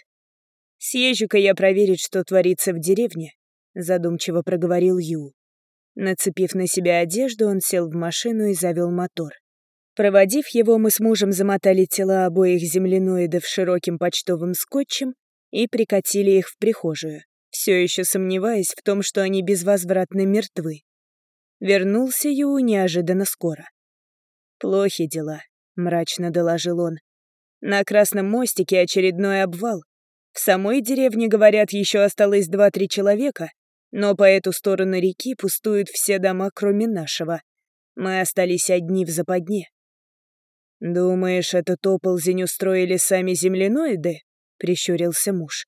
«Съезжу-ка я проверить, что творится в деревне», — задумчиво проговорил Ю. Нацепив на себя одежду, он сел в машину и завел мотор. Проводив его, мы с мужем замотали тела обоих земляноидов широким почтовым скотчем и прикатили их в прихожую, все еще сомневаясь в том, что они безвозвратно мертвы. Вернулся Ю неожиданно скоро. «Плохи дела», мрачно доложил он. «На Красном мостике очередной обвал. В самой деревне, говорят, еще осталось два-три человека, но по эту сторону реки пустуют все дома, кроме нашего. Мы остались одни в западне». «Думаешь, этот оползень устроили сами земляноиды?» — прищурился муж.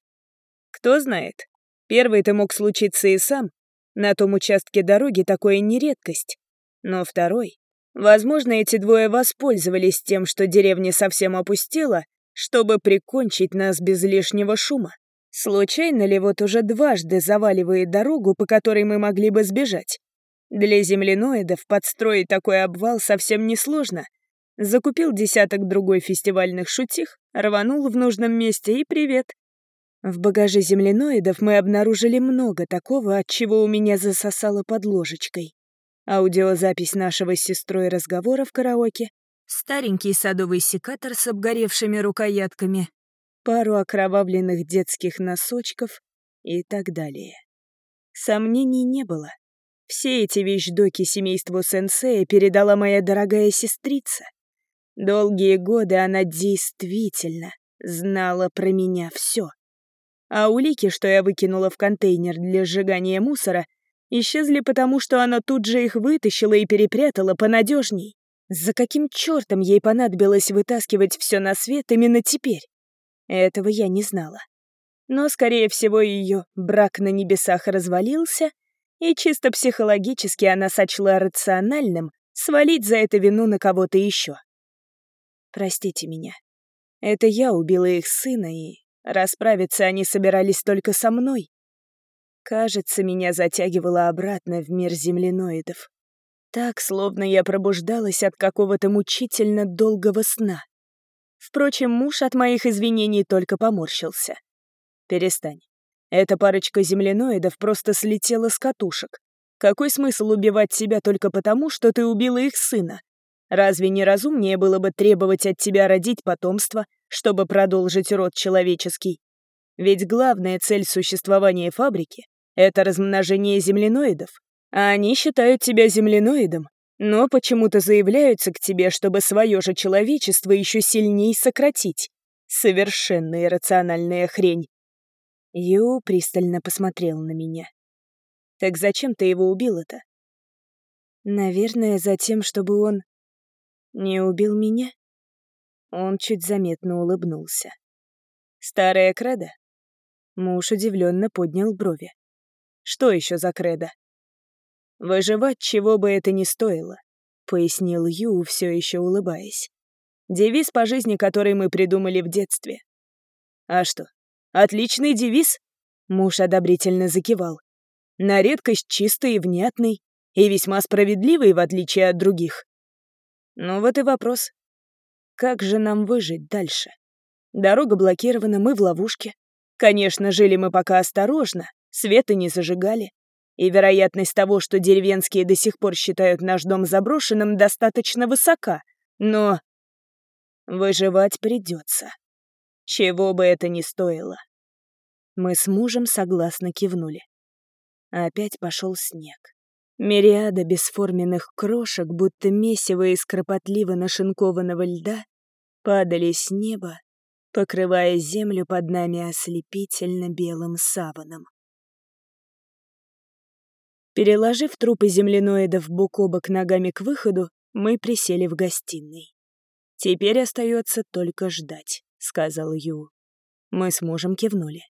«Кто знает. Первый-то мог случиться и сам. На том участке дороги такое не редкость. Но второй... Возможно, эти двое воспользовались тем, что деревня совсем опустела, чтобы прикончить нас без лишнего шума. Случайно ли вот уже дважды заваливает дорогу, по которой мы могли бы сбежать? Для земляноидов подстроить такой обвал совсем несложно. Закупил десяток другой фестивальных шутих, рванул в нужном месте и привет. В багаже земляноидов мы обнаружили много такого, от чего у меня засосало под ложечкой. Аудиозапись нашего с сестрой разговора в караоке, старенький садовый секатор с обгоревшими рукоятками, пару окровавленных детских носочков и так далее. Сомнений не было. Все эти вещдоки семейству сенсея передала моя дорогая сестрица. Долгие годы она действительно знала про меня все. А улики, что я выкинула в контейнер для сжигания мусора, исчезли потому, что она тут же их вытащила и перепрятала понадежней. За каким чертом ей понадобилось вытаскивать все на свет именно теперь? Этого я не знала. Но, скорее всего, ее брак на небесах развалился, и чисто психологически она сочла рациональным свалить за это вину на кого-то еще. Простите меня. Это я убила их сына, и расправиться они собирались только со мной. Кажется, меня затягивало обратно в мир земляноидов. Так, словно я пробуждалась от какого-то мучительно долгого сна. Впрочем, муж от моих извинений только поморщился. «Перестань. Эта парочка земляноидов просто слетела с катушек. Какой смысл убивать себя только потому, что ты убила их сына? Разве не разумнее было бы требовать от тебя родить потомство, чтобы продолжить род человеческий? Ведь главная цель существования фабрики — это размножение земляноидов. А они считают тебя земляноидом, но почему-то заявляются к тебе, чтобы свое же человечество еще сильнее сократить. Совершенно иррациональная хрень. Ю пристально посмотрел на меня. «Так зачем ты его убил-то?» «Наверное, за тем, чтобы он не убил меня?» Он чуть заметно улыбнулся. «Старая кредо?» Муж удивленно поднял брови. «Что еще за кредо?» «Выживать, чего бы это ни стоило», — пояснил Ю, все еще улыбаясь. «Девиз по жизни, который мы придумали в детстве». «А что, отличный девиз?» Муж одобрительно закивал. «На редкость чистый и внятный, и весьма справедливый, в отличие от других. Ну вот и вопрос. Как же нам выжить дальше? Дорога блокирована, мы в ловушке. Конечно, жили мы пока осторожно, света не зажигали. И вероятность того, что деревенские до сих пор считают наш дом заброшенным, достаточно высока. Но выживать придется. Чего бы это ни стоило. Мы с мужем согласно кивнули. Опять пошел снег. Мириада бесформенных крошек, будто месиво из кропотливо нашинкованного льда, падали с неба, покрывая землю под нами ослепительно белым саваном. Переложив трупы земляноидов бок о бок ногами к выходу, мы присели в гостиной. «Теперь остается только ждать», — сказал Ю. Мы с мужем кивнули.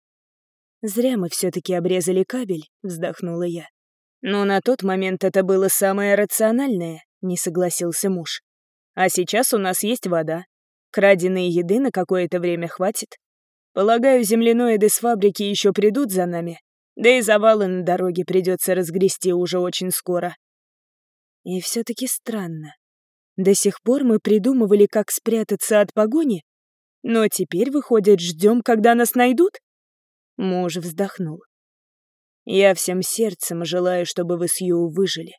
«Зря мы все-таки обрезали кабель», — вздохнула я. Но на тот момент это было самое рациональное, не согласился муж. А сейчас у нас есть вода. Краденой еды на какое-то время хватит. Полагаю, земляноиды с фабрики еще придут за нами. Да и завалы на дороге придется разгрести уже очень скоро. И все-таки странно. До сих пор мы придумывали, как спрятаться от погони, но теперь, выходит, ждем, когда нас найдут? Муж вздохнул. Я всем сердцем желаю, чтобы вы с Ю выжили.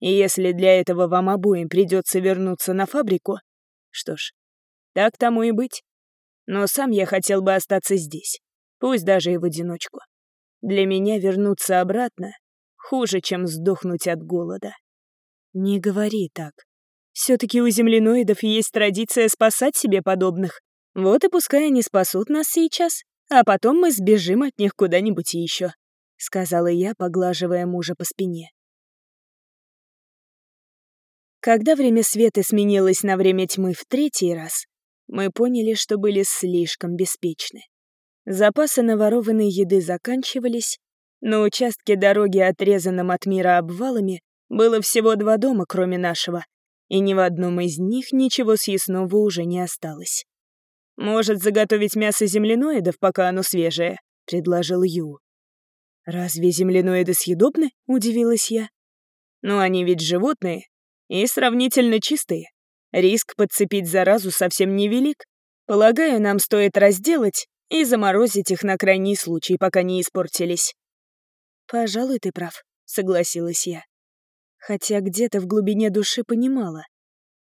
И если для этого вам обоим придется вернуться на фабрику, что ж, так тому и быть. Но сам я хотел бы остаться здесь, пусть даже и в одиночку. Для меня вернуться обратно хуже, чем сдохнуть от голода. Не говори так. Все-таки у земляноидов есть традиция спасать себе подобных. Вот и пускай они спасут нас сейчас, а потом мы сбежим от них куда-нибудь еще», — сказала я, поглаживая мужа по спине. Когда время света сменилось на время тьмы в третий раз, мы поняли, что были слишком беспечны. Запасы наворованной еды заканчивались, на участке дороги, отрезанном от мира обвалами, было всего два дома, кроме нашего, и ни в одном из них ничего съестного уже не осталось. «Может, заготовить мясо земляноидов, пока оно свежее?» — предложил Ю. «Разве земляноиды съедобны?» — удивилась я. «Ну, они ведь животные, и сравнительно чистые. Риск подцепить заразу совсем невелик. Полагаю, нам стоит разделать и заморозить их на крайний случай, пока не испортились». «Пожалуй, ты прав», — согласилась я. Хотя где-то в глубине души понимала.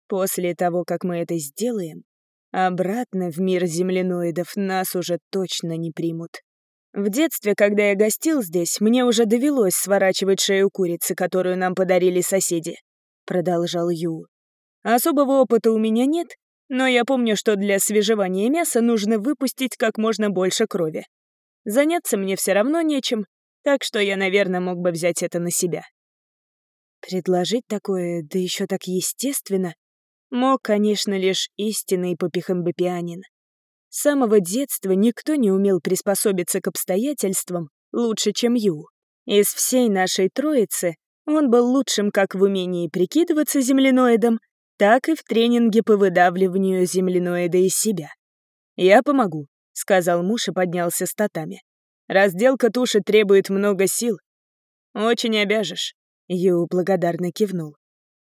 После того, как мы это сделаем, обратно в мир земляноидов нас уже точно не примут. В детстве, когда я гостил здесь, мне уже довелось сворачивать шею курицы, которую нам подарили соседи. — продолжал Ю. «Особого опыта у меня нет, но я помню, что для свежевания мяса нужно выпустить как можно больше крови. Заняться мне все равно нечем, так что я, наверное, мог бы взять это на себя». Предложить такое, да еще так естественно, мог, конечно, лишь истинный попихамбопианин. С самого детства никто не умел приспособиться к обстоятельствам лучше, чем Ю. Из всей нашей троицы он был лучшим как в умении прикидываться земляноидом, так и в тренинге по выдавливанию земляноида из себя. «Я помогу», — сказал муж и поднялся с татами. «Разделка туши требует много сил». «Очень обяжешь», — Ю благодарно кивнул.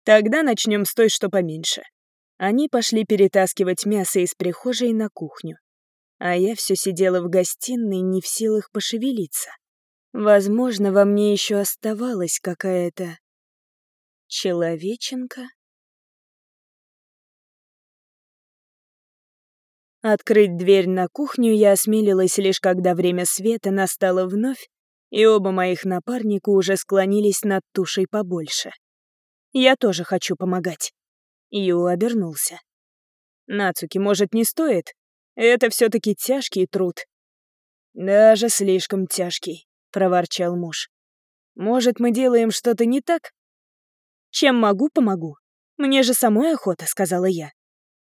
«Тогда начнем с той, что поменьше». Они пошли перетаскивать мясо из прихожей на кухню. А я все сидела в гостиной, не в силах пошевелиться. Возможно, во мне еще оставалась какая-то человеченка. Открыть дверь на кухню я осмелилась лишь когда время света настало вновь, и оба моих напарника уже склонились над тушей побольше. Я тоже хочу помогать. Ю обернулся. Нацуки, может, не стоит? Это все таки тяжкий труд. Даже слишком тяжкий. — проворчал муж. «Может, мы делаем что-то не так?» «Чем могу, помогу. Мне же самой охота», — сказала я.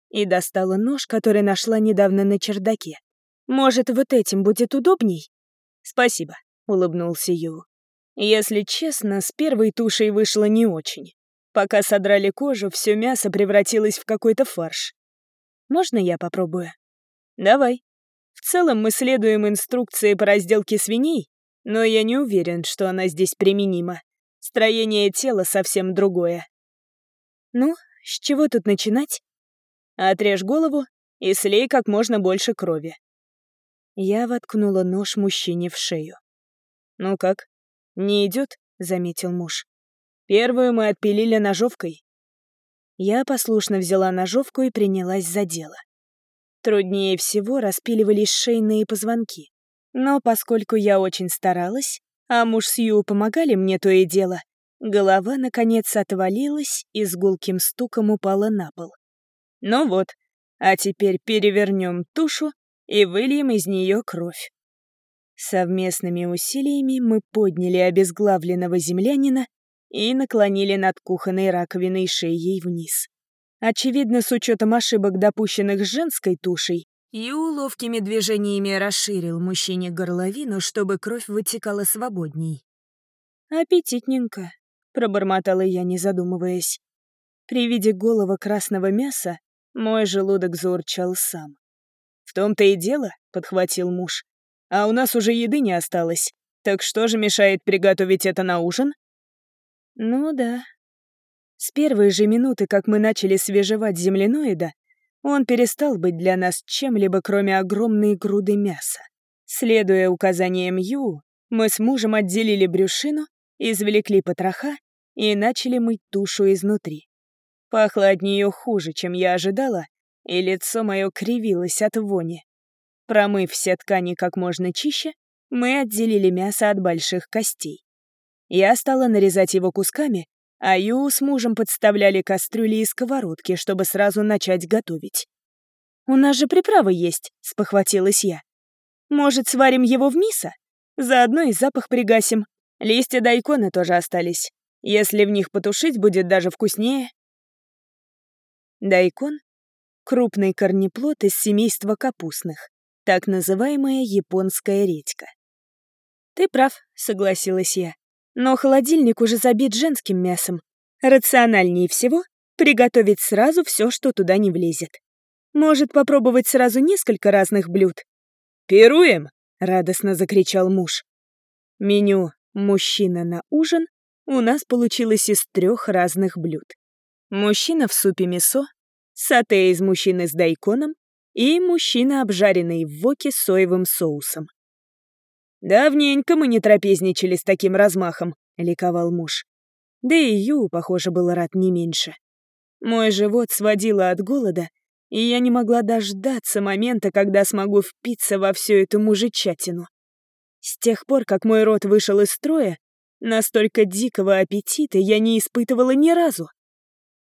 И достала нож, который нашла недавно на чердаке. «Может, вот этим будет удобней?» «Спасибо», — улыбнулся Ю. «Если честно, с первой тушей вышло не очень. Пока содрали кожу, все мясо превратилось в какой-то фарш. Можно я попробую?» «Давай. В целом мы следуем инструкции по разделке свиней, но я не уверен, что она здесь применима. Строение тела совсем другое. Ну, с чего тут начинать? Отрежь голову и слей как можно больше крови. Я воткнула нож мужчине в шею. «Ну как? Не идет? заметил муж. «Первую мы отпилили ножовкой». Я послушно взяла ножовку и принялась за дело. Труднее всего распиливались шейные позвонки. Но поскольку я очень старалась, а муж с Ю помогали мне то и дело, голова, наконец, отвалилась и с гулким стуком упала на пол. Ну вот, а теперь перевернем тушу и выльем из нее кровь. Совместными усилиями мы подняли обезглавленного землянина и наклонили над кухонной раковиной шеей вниз. Очевидно, с учетом ошибок, допущенных женской тушей, и ловкими движениями расширил мужчине горловину, чтобы кровь вытекала свободней. «Аппетитненько», — пробормотала я, не задумываясь. При виде голого красного мяса мой желудок заурчал сам. «В том-то и дело», — подхватил муж. «А у нас уже еды не осталось. Так что же мешает приготовить это на ужин?» «Ну да». С первой же минуты, как мы начали свежевать земляноида, он перестал быть для нас чем-либо, кроме огромной груды мяса. Следуя указаниям Ю, мы с мужем отделили брюшину, извлекли потроха и начали мыть тушу изнутри. Пахло от нее хуже, чем я ожидала, и лицо мое кривилось от вони. Промыв все ткани как можно чище, мы отделили мясо от больших костей. Я стала нарезать его кусками, а Ю с мужем подставляли кастрюли и сковородки, чтобы сразу начать готовить. «У нас же приправы есть», — спохватилась я. «Может, сварим его в мисо? Заодно и запах пригасим. Листья дайкона тоже остались. Если в них потушить, будет даже вкуснее». Дайкон — крупный корнеплод из семейства капустных, так называемая японская редька. «Ты прав», — согласилась я. Но холодильник уже забит женским мясом. Рациональнее всего приготовить сразу все, что туда не влезет. Может попробовать сразу несколько разных блюд. «Пируем!» — радостно закричал муж. Меню «Мужчина на ужин» у нас получилось из трех разных блюд. Мужчина в супе мясо, сате из мужчины с дайконом и мужчина, обжаренный в воке соевым соусом. «Давненько мы не трапезничали с таким размахом», — ликовал муж. Да и Ю, похоже, был рад не меньше. Мой живот сводило от голода, и я не могла дождаться момента, когда смогу впиться во всю эту мужичатину. С тех пор, как мой рот вышел из строя, настолько дикого аппетита я не испытывала ни разу.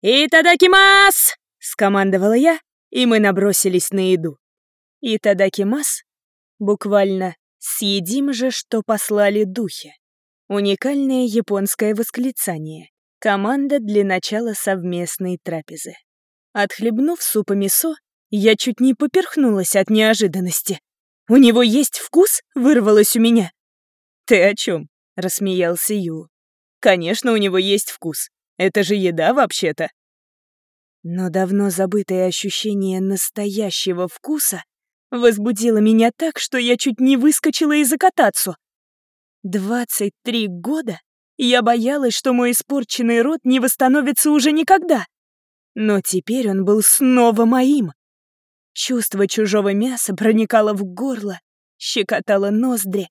«Итадакимас!» — скомандовала я, и мы набросились на еду. «Итадакимас» буквально «съедим же, что послали духи». Уникальное японское восклицание. Команда для начала совместной трапезы. Отхлебнув супа мясо, я чуть не поперхнулась от неожиданности. «У него есть вкус?» — вырвалось у меня. «Ты о чем? рассмеялся Ю. «Конечно, у него есть вкус. Это же еда вообще-то». Но давно забытое ощущение настоящего вкуса возбудило меня так, что я чуть не выскочила из-за катацу. Двадцать три года я боялась, что мой испорченный рот не восстановится уже никогда. Но теперь он был снова моим. Чувство чужого мяса проникало в горло, щекотало ноздри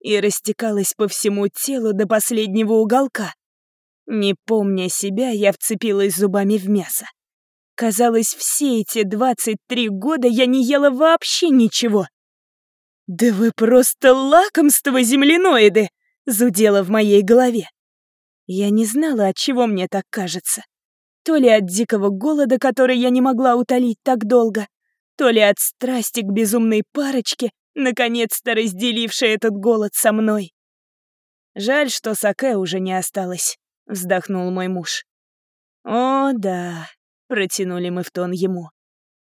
и растекалось по всему телу до последнего уголка. Не помня себя, я вцепилась зубами в мясо. Казалось, все эти 23 года я не ела вообще ничего. «Да вы просто лакомство, земляноиды!» — зудело в моей голове. Я не знала, от чего мне так кажется. То ли от дикого голода, который я не могла утолить так долго, то ли от страсти к безумной парочке, наконец-то разделившей этот голод со мной. «Жаль, что саке уже не осталось», — вздохнул мой муж. «О, да», — протянули мы в тон ему.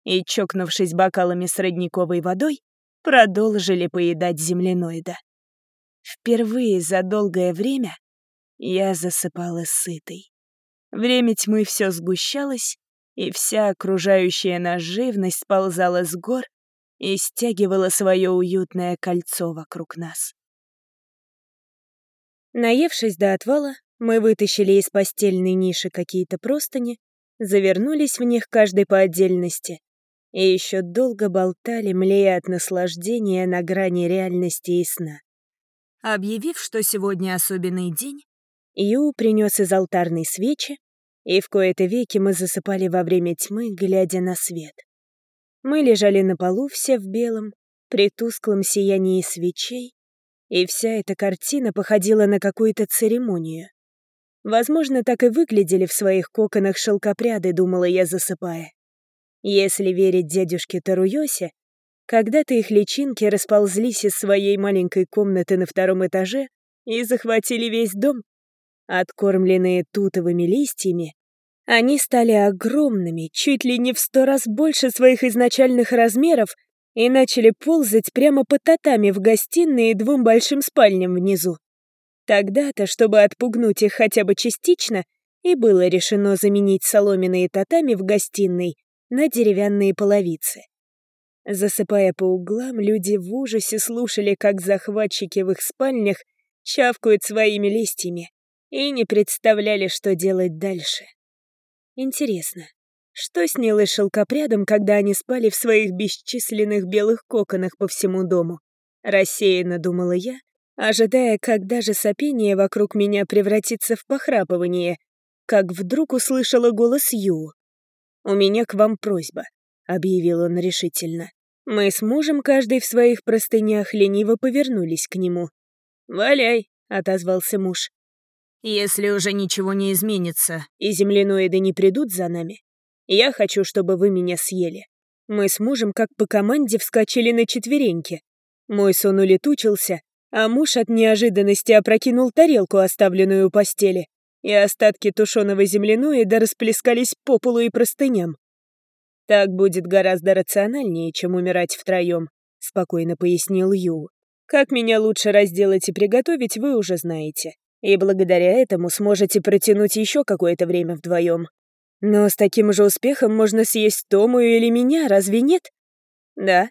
И, чокнувшись бокалами с родниковой водой, продолжили поедать земляноида. Впервые за долгое время я засыпала сытой. Время тьмы все сгущалось, и вся окружающая нас живность сползала с гор и стягивала свое уютное кольцо вокруг нас. Наевшись до отвала, мы вытащили из постельной ниши какие-то простыни, завернулись в них каждый по отдельности и еще долго болтали, млея от наслаждения на грани реальности и сна. Объявив, что сегодня особенный день, Ю принес из алтарной свечи, и в кои-то веки мы засыпали во время тьмы, глядя на свет. Мы лежали на полу все в белом, при тусклом сиянии свечей, и вся эта картина походила на какую-то церемонию. Возможно, так и выглядели в своих коконах шелкопряды, думала я, засыпая. Если верить дядюшке Таруёсе, когда-то их личинки расползлись из своей маленькой комнаты на втором этаже и захватили весь дом, Откормленные тутовыми листьями, они стали огромными, чуть ли не в сто раз больше своих изначальных размеров, и начали ползать прямо по татами в гостиной и двум большим спальням внизу. Тогда-то, чтобы отпугнуть их хотя бы частично, и было решено заменить соломенные татами в гостиной на деревянные половицы. Засыпая по углам, люди в ужасе слушали, как захватчики в их спальнях чавкают своими листьями и не представляли, что делать дальше. Интересно, что снилось шелкопрядом, когда они спали в своих бесчисленных белых коконах по всему дому? Рассеянно думала я, ожидая, когда же сопение вокруг меня превратится в похрапывание, как вдруг услышала голос Ю. «У меня к вам просьба», — объявил он решительно. Мы с мужем, каждый в своих простынях, лениво повернулись к нему. «Валяй», — отозвался муж. Если уже ничего не изменится, и земляноиды не придут за нами, я хочу, чтобы вы меня съели. Мы с мужем, как по команде, вскочили на четвереньки. Мой сон улетучился, а муж от неожиданности опрокинул тарелку, оставленную у постели, и остатки тушеного земляноида расплескались по полу и простыням. «Так будет гораздо рациональнее, чем умирать втроем», — спокойно пояснил Ю. «Как меня лучше разделать и приготовить, вы уже знаете. И благодаря этому сможете протянуть еще какое-то время вдвоем. Но с таким же успехом можно съесть Тому или меня, разве нет? Да,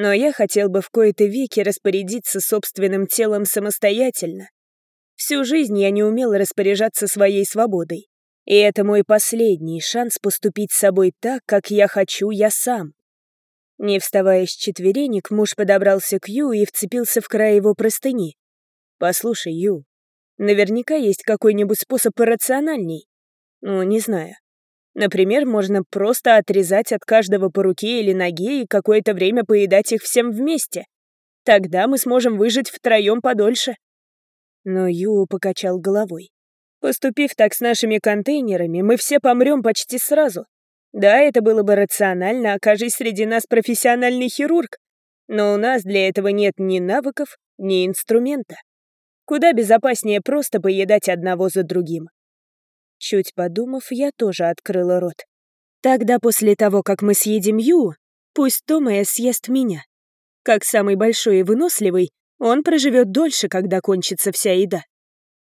но я хотел бы в кои-то веки распорядиться собственным телом самостоятельно. Всю жизнь я не умел распоряжаться своей свободой. И это мой последний шанс поступить с собой так, как я хочу я сам. Не вставая с четверенек, муж подобрался к Ю и вцепился в край его простыни. «Послушай, Ю, наверняка есть какой-нибудь способ порациональней. Ну, не знаю. Например, можно просто отрезать от каждого по руке или ноге и какое-то время поедать их всем вместе. Тогда мы сможем выжить втроем подольше. Но Ю покачал головой. Поступив так с нашими контейнерами, мы все помрем почти сразу. Да, это было бы рационально, окажись среди нас профессиональный хирург, но у нас для этого нет ни навыков, ни инструмента. Куда безопаснее просто поедать одного за другим. Чуть подумав, я тоже открыла рот. Тогда после того, как мы съедем Ю, пусть Томая съест меня. Как самый большой и выносливый, он проживет дольше, когда кончится вся еда.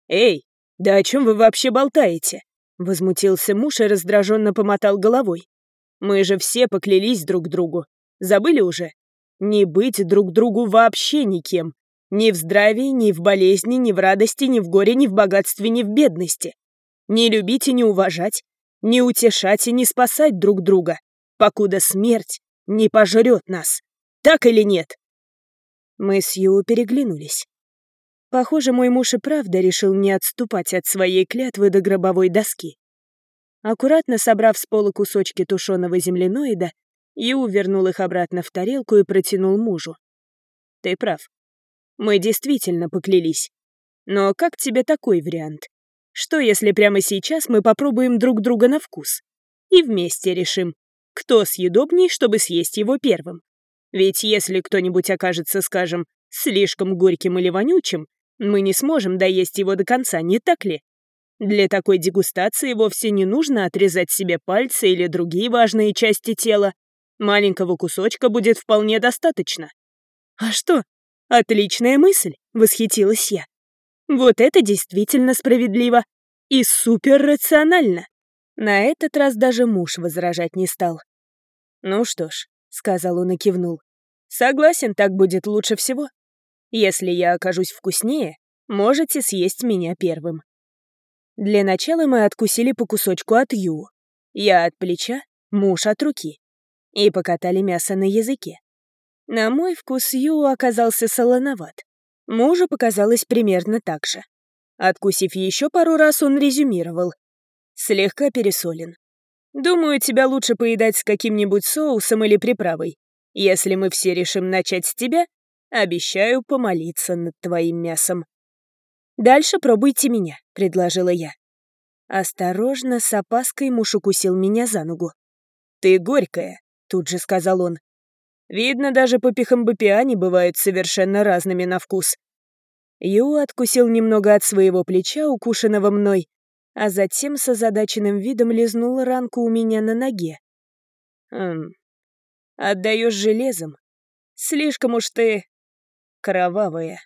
«Эй, да о чем вы вообще болтаете?» Возмутился муж и раздраженно помотал головой. «Мы же все поклялись друг другу. Забыли уже? Не быть друг другу вообще никем. Ни в здравии, ни в болезни, ни в радости, ни в горе, ни в богатстве, ни в бедности. Не любить и не уважать, не утешать и не спасать друг друга, покуда смерть не пожрет нас. Так или нет?» Мы с Ю переглянулись. Похоже, мой муж и правда решил не отступать от своей клятвы до гробовой доски. Аккуратно собрав с пола кусочки тушеного земляноида, Ю вернул их обратно в тарелку и протянул мужу. «Ты прав. Мы действительно поклялись. Но как тебе такой вариант? Что, если прямо сейчас мы попробуем друг друга на вкус? И вместе решим, кто съедобней, чтобы съесть его первым? Ведь если кто-нибудь окажется, скажем, слишком горьким или вонючим, мы не сможем доесть его до конца, не так ли? Для такой дегустации вовсе не нужно отрезать себе пальцы или другие важные части тела. Маленького кусочка будет вполне достаточно. А что? Отличная мысль, восхитилась я. Вот это действительно справедливо. И суперрационально. На этот раз даже муж возражать не стал. «Ну что ж», — сказал он и кивнул. «Согласен, так будет лучше всего. Если я окажусь вкуснее, можете съесть меня первым». Для начала мы откусили по кусочку от Ю. Я от плеча, муж от руки. И покатали мясо на языке. На мой вкус Ю оказался солоноват. Мужу показалось примерно так же. Откусив еще пару раз, он резюмировал. Слегка пересолен. Думаю, тебя лучше поедать с каким-нибудь соусом или приправой. Если мы все решим начать с тебя, обещаю помолиться над твоим мясом. «Дальше пробуйте меня», — предложила я. Осторожно, с опаской муж укусил меня за ногу. «Ты горькая», — тут же сказал он. Видно, даже по пихамбопиане бывают совершенно разными на вкус. Ю откусил немного от своего плеча, укушенного мной, а затем с озадаченным видом лизнул ранку у меня на ноге. «Хм... Отдаешь железом? Слишком уж ты... кровавая».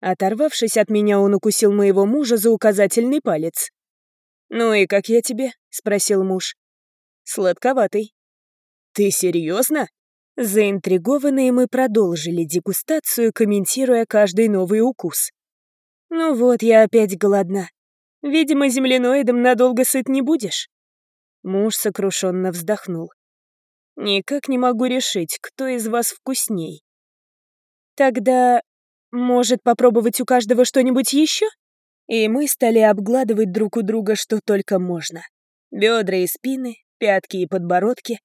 Оторвавшись от меня, он укусил моего мужа за указательный палец. «Ну и как я тебе?» — спросил муж. «Сладковатый». «Ты серьезно? Заинтригованные мы продолжили дегустацию, комментируя каждый новый укус. «Ну вот, я опять голодна. Видимо, земляноидом надолго сыт не будешь». Муж сокрушенно вздохнул. «Никак не могу решить, кто из вас вкусней». «Тогда, может, попробовать у каждого что-нибудь еще?» И мы стали обгладывать друг у друга что только можно. Бедра и спины, пятки и подбородки,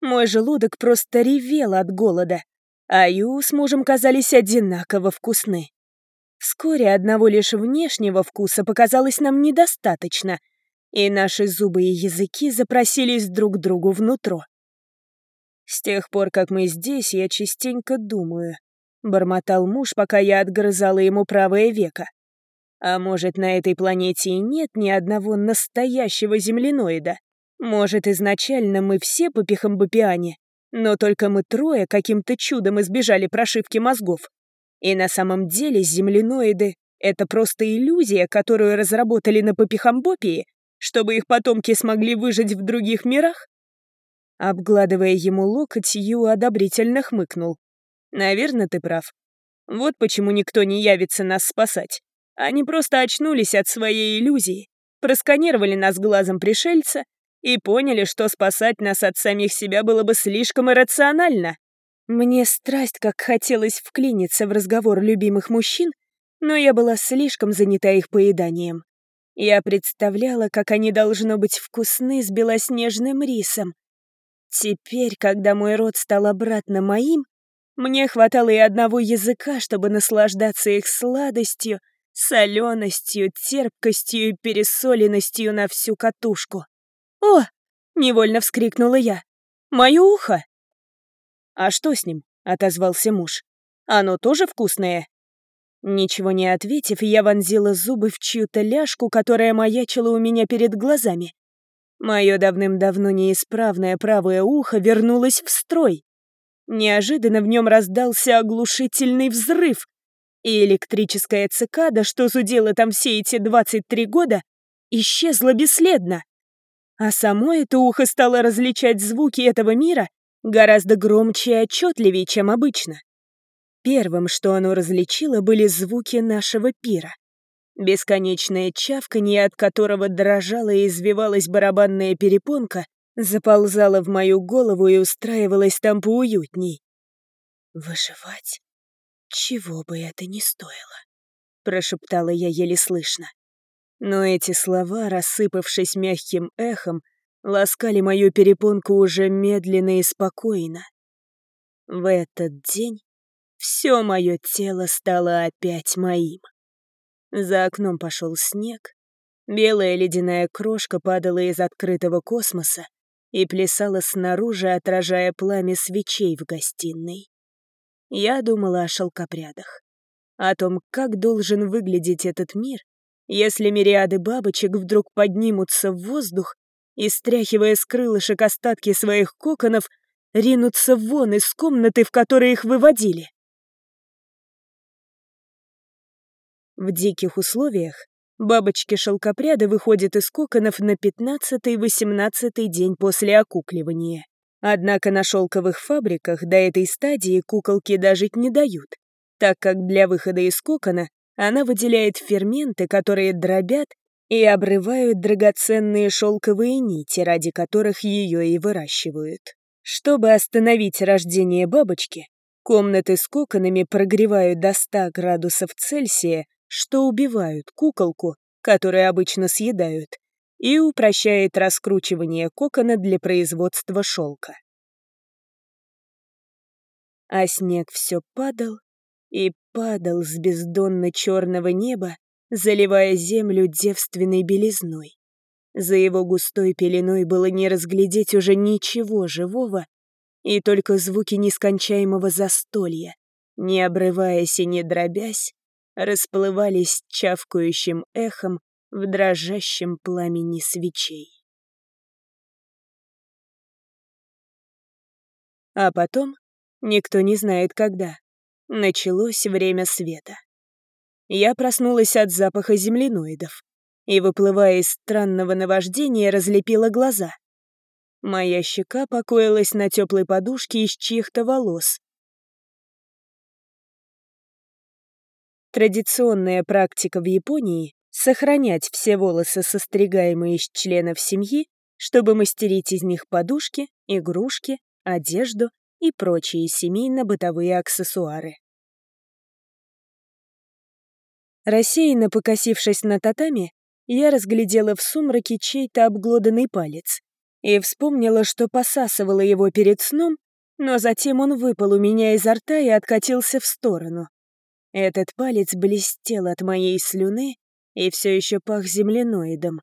мой желудок просто ревел от голода, а Ю с мужем казались одинаково вкусны. Вскоре одного лишь внешнего вкуса показалось нам недостаточно, и наши зубы и языки запросились друг другу внутрь. С тех пор, как мы здесь, я частенько думаю, — бормотал муж, пока я отгрызала ему правое веко. А может, на этой планете и нет ни одного настоящего земляноида? Может, изначально мы все по пихамбопиане, но только мы трое каким-то чудом избежали прошивки мозгов. И на самом деле земляноиды — это просто иллюзия, которую разработали на Попихамбопии, чтобы их потомки смогли выжить в других мирах? Обгладывая ему локоть, Ю одобрительно хмыкнул. «Наверное, ты прав. Вот почему никто не явится нас спасать. Они просто очнулись от своей иллюзии, просканировали нас глазом пришельца и поняли, что спасать нас от самих себя было бы слишком иррационально. Мне страсть как хотелось вклиниться в разговор любимых мужчин, но я была слишком занята их поеданием. Я представляла, как они должно быть вкусны с белоснежным рисом. Теперь, когда мой род стал обратно моим, мне хватало и одного языка, чтобы наслаждаться их сладостью, соленостью, терпкостью и пересоленностью на всю катушку. «О!» — невольно вскрикнула я. «Мое ухо!» «А что с ним?» — отозвался муж. «Оно тоже вкусное?» Ничего не ответив, я вонзила зубы в чью-то ляжку, которая маячила у меня перед глазами. Мое давным-давно неисправное правое ухо вернулось в строй. Неожиданно в нем раздался оглушительный взрыв, и электрическая цикада, что зудела там все эти 23 года, исчезла бесследно. А само это ухо стало различать звуки этого мира гораздо громче и отчетливее, чем обычно. Первым, что оно различило, были звуки нашего пира. Бесконечное чавканье, от которого дрожала и извивалась барабанная перепонка, заползала в мою голову и устраивалась там поуютней. «Выживать? Чего бы это ни стоило», — прошептала я еле слышно. Но эти слова, рассыпавшись мягким эхом, ласкали мою перепонку уже медленно и спокойно. В этот день все мое тело стало опять моим. За окном пошел снег, белая ледяная крошка падала из открытого космоса и плясала снаружи, отражая пламя свечей в гостиной. Я думала о шелкопрядах, о том, как должен выглядеть этот мир, если мириады бабочек вдруг поднимутся в воздух и, стряхивая с крылышек остатки своих коконов, ринутся вон из комнаты, в которой их выводили. В диких условиях бабочки-шелкопряды выходят из коконов на 15-18 день после окукливания. Однако на шелковых фабриках до этой стадии куколки дожить не дают, так как для выхода из кокона она выделяет ферменты, которые дробят и обрывают драгоценные шелковые нити, ради которых ее и выращивают. Чтобы остановить рождение бабочки, комнаты с коконами прогревают до 100 градусов Цельсия, что убивают куколку, которую обычно съедают, и упрощает раскручивание кокона для производства шелка. А снег все падал и падал с бездонно черного неба, заливая землю девственной белизной. За его густой пеленой было не разглядеть уже ничего живого, и только звуки нескончаемого застолья, не обрываясь и не дробясь, расплывались чавкающим эхом в дрожащем пламени свечей. А потом, никто не знает когда, началось время света я проснулась от запаха земляноидов и, выплывая из странного наваждения, разлепила глаза. Моя щека покоилась на теплой подушке из чьих-то волос. Традиционная практика в Японии — сохранять все волосы, состригаемые из членов семьи, чтобы мастерить из них подушки, игрушки, одежду и прочие семейно-бытовые аксессуары. Рассеянно покосившись на татами, я разглядела в сумраке чей-то обглоданный палец и вспомнила, что посасывала его перед сном, но затем он выпал у меня изо рта и откатился в сторону. Этот палец блестел от моей слюны и все еще пах земляноидом.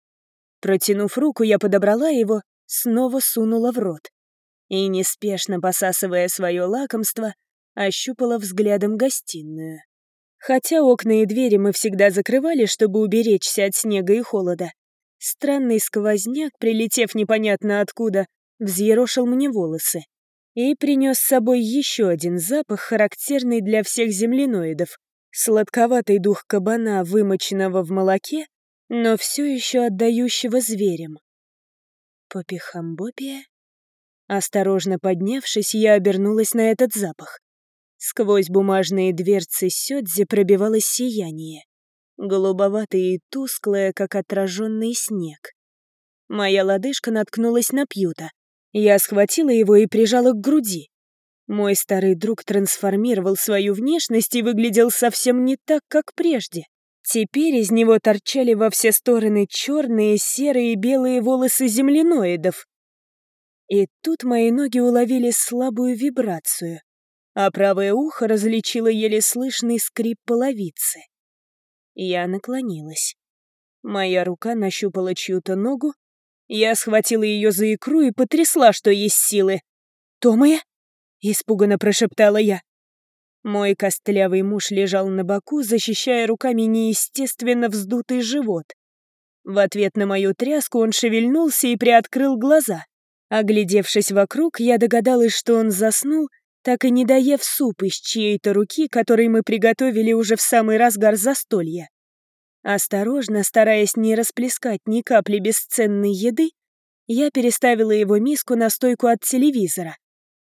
Протянув руку, я подобрала его, снова сунула в рот. И, неспешно посасывая свое лакомство, ощупала взглядом гостиную. Хотя окна и двери мы всегда закрывали, чтобы уберечься от снега и холода, странный сквозняк, прилетев непонятно откуда, взъерошил мне волосы и принес с собой еще один запах, характерный для всех земляноидов. Сладковатый дух кабана, вымоченного в молоке, но все еще отдающего зверям. Попихамбопия? Осторожно поднявшись, я обернулась на этот запах. Сквозь бумажные дверцы сёдзи пробивалось сияние, голубоватое и тусклое, как отраженный снег. Моя лодыжка наткнулась на пьюта. Я схватила его и прижала к груди. Мой старый друг трансформировал свою внешность и выглядел совсем не так, как прежде. Теперь из него торчали во все стороны черные, серые и белые волосы земляноидов. И тут мои ноги уловили слабую вибрацию а правое ухо различило еле слышный скрип половицы. Я наклонилась. Моя рука нащупала чью-то ногу, я схватила ее за икру и потрясла, что есть силы. «Томая?» — испуганно прошептала я. Мой костлявый муж лежал на боку, защищая руками неестественно вздутый живот. В ответ на мою тряску он шевельнулся и приоткрыл глаза. Оглядевшись вокруг, я догадалась, что он заснул так и не доев суп из чьей-то руки, который мы приготовили уже в самый разгар застолья. Осторожно, стараясь не расплескать ни капли бесценной еды, я переставила его миску на стойку от телевизора.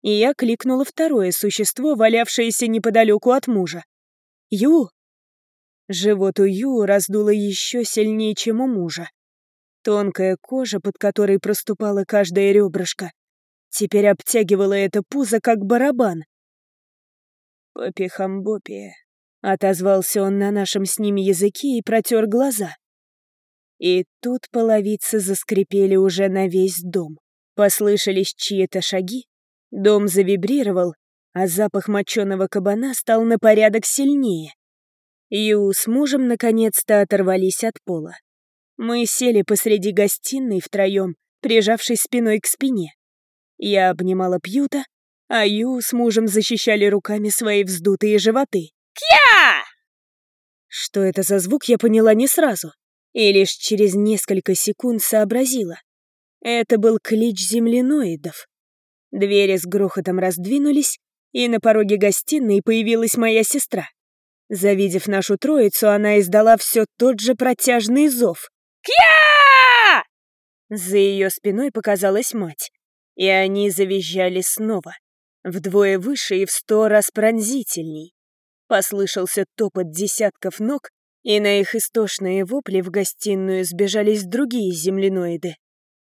И я кликнула второе существо, валявшееся неподалеку от мужа. «Ю!» Живот у Ю раздуло еще сильнее, чем у мужа. Тонкая кожа, под которой проступала каждая ребрышко, теперь обтягивала это пузо, как барабан. «Попихамбопия», — отозвался он на нашем с ними языке и протер глаза. И тут половицы заскрипели уже на весь дом. Послышались чьи-то шаги, дом завибрировал, а запах моченого кабана стал на порядок сильнее. Ю с мужем наконец-то оторвались от пола. Мы сели посреди гостиной втроем, прижавшись спиной к спине. Я обнимала Пьюта, а Ю с мужем защищали руками свои вздутые животы. «Кья!» Что это за звук, я поняла не сразу. И лишь через несколько секунд сообразила. Это был клич земляноидов. Двери с грохотом раздвинулись, и на пороге гостиной появилась моя сестра. Завидев нашу троицу, она издала все тот же протяжный зов. «Кья!» За ее спиной показалась мать. И они завизжали снова, вдвое выше и в сто раз пронзительней. Послышался топот десятков ног, и на их истошные вопли в гостиную сбежались другие земляноиды.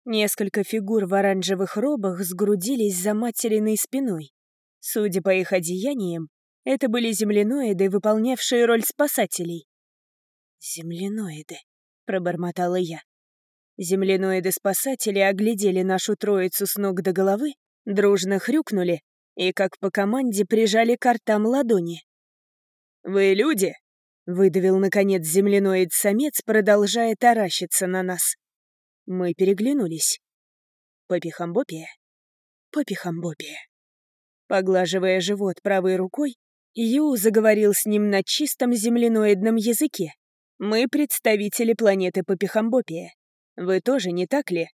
Несколько фигур в оранжевых робах сгрудились за материной спиной. Судя по их одеяниям, это были земляноиды, выполнявшие роль спасателей. «Земляноиды», — пробормотала я. Земляноиды-спасатели оглядели нашу троицу с ног до головы, дружно хрюкнули и, как по команде, прижали к ртам ладони. «Вы люди?» — выдавил, наконец, земляноид-самец, продолжая таращиться на нас. Мы переглянулись. Попихамбопия? Попихамбопия. Поглаживая живот правой рукой, Ю заговорил с ним на чистом земляноидном языке. Мы представители планеты Попихамбопия. Вы тоже, не так ли?»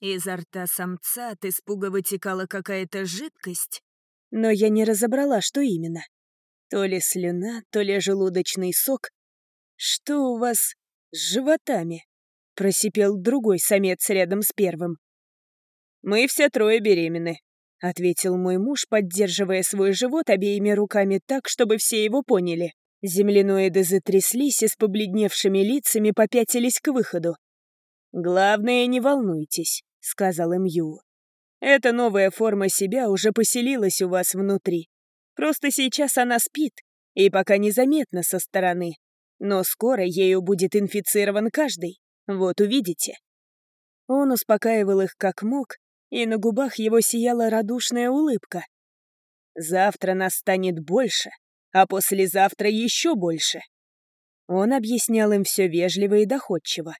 Изо рта самца от испуга вытекала какая-то жидкость, но я не разобрала, что именно. То ли слюна, то ли желудочный сок. «Что у вас с животами?» — просипел другой самец рядом с первым. «Мы все трое беременны», — ответил мой муж, поддерживая свой живот обеими руками так, чтобы все его поняли. Земляноиды затряслись и с побледневшими лицами попятились к выходу. «Главное, не волнуйтесь», — сказал им Ю. «Эта новая форма себя уже поселилась у вас внутри. Просто сейчас она спит, и пока незаметно со стороны. Но скоро ею будет инфицирован каждый. Вот увидите». Он успокаивал их как мог, и на губах его сияла радушная улыбка. «Завтра нас станет больше, а послезавтра еще больше. Он объяснял им все вежливо и доходчиво.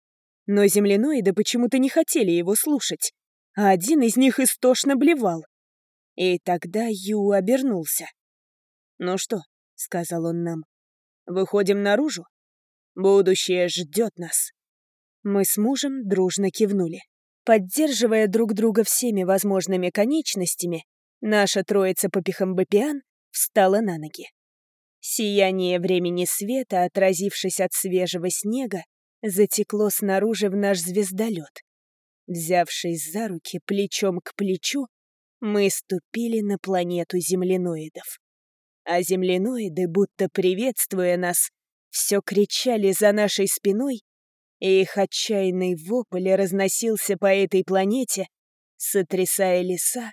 Но земляноиды почему-то не хотели его слушать, а один из них истошно блевал. И тогда Ю обернулся. «Ну что?» — сказал он нам. «Выходим наружу? Будущее ждет нас». Мы с мужем дружно кивнули. Поддерживая друг друга всеми возможными конечностями, наша троица попихамбапиан встала на ноги. Сияние времени света, отразившись от свежего снега, затекло снаружи в наш звездолет. Взявшись за руки плечом к плечу, мы ступили на планету земляноидов. А земляноиды, будто приветствуя нас, все кричали за нашей спиной, и их отчаянный вопль разносился по этой планете, сотрясая леса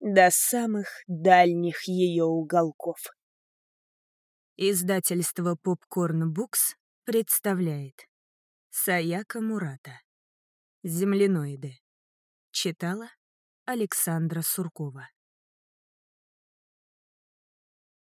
до самых дальних ее уголков. Издательство Popcorn Books представляет. Саяка Мурата. Земляноиды Читала Александра Суркова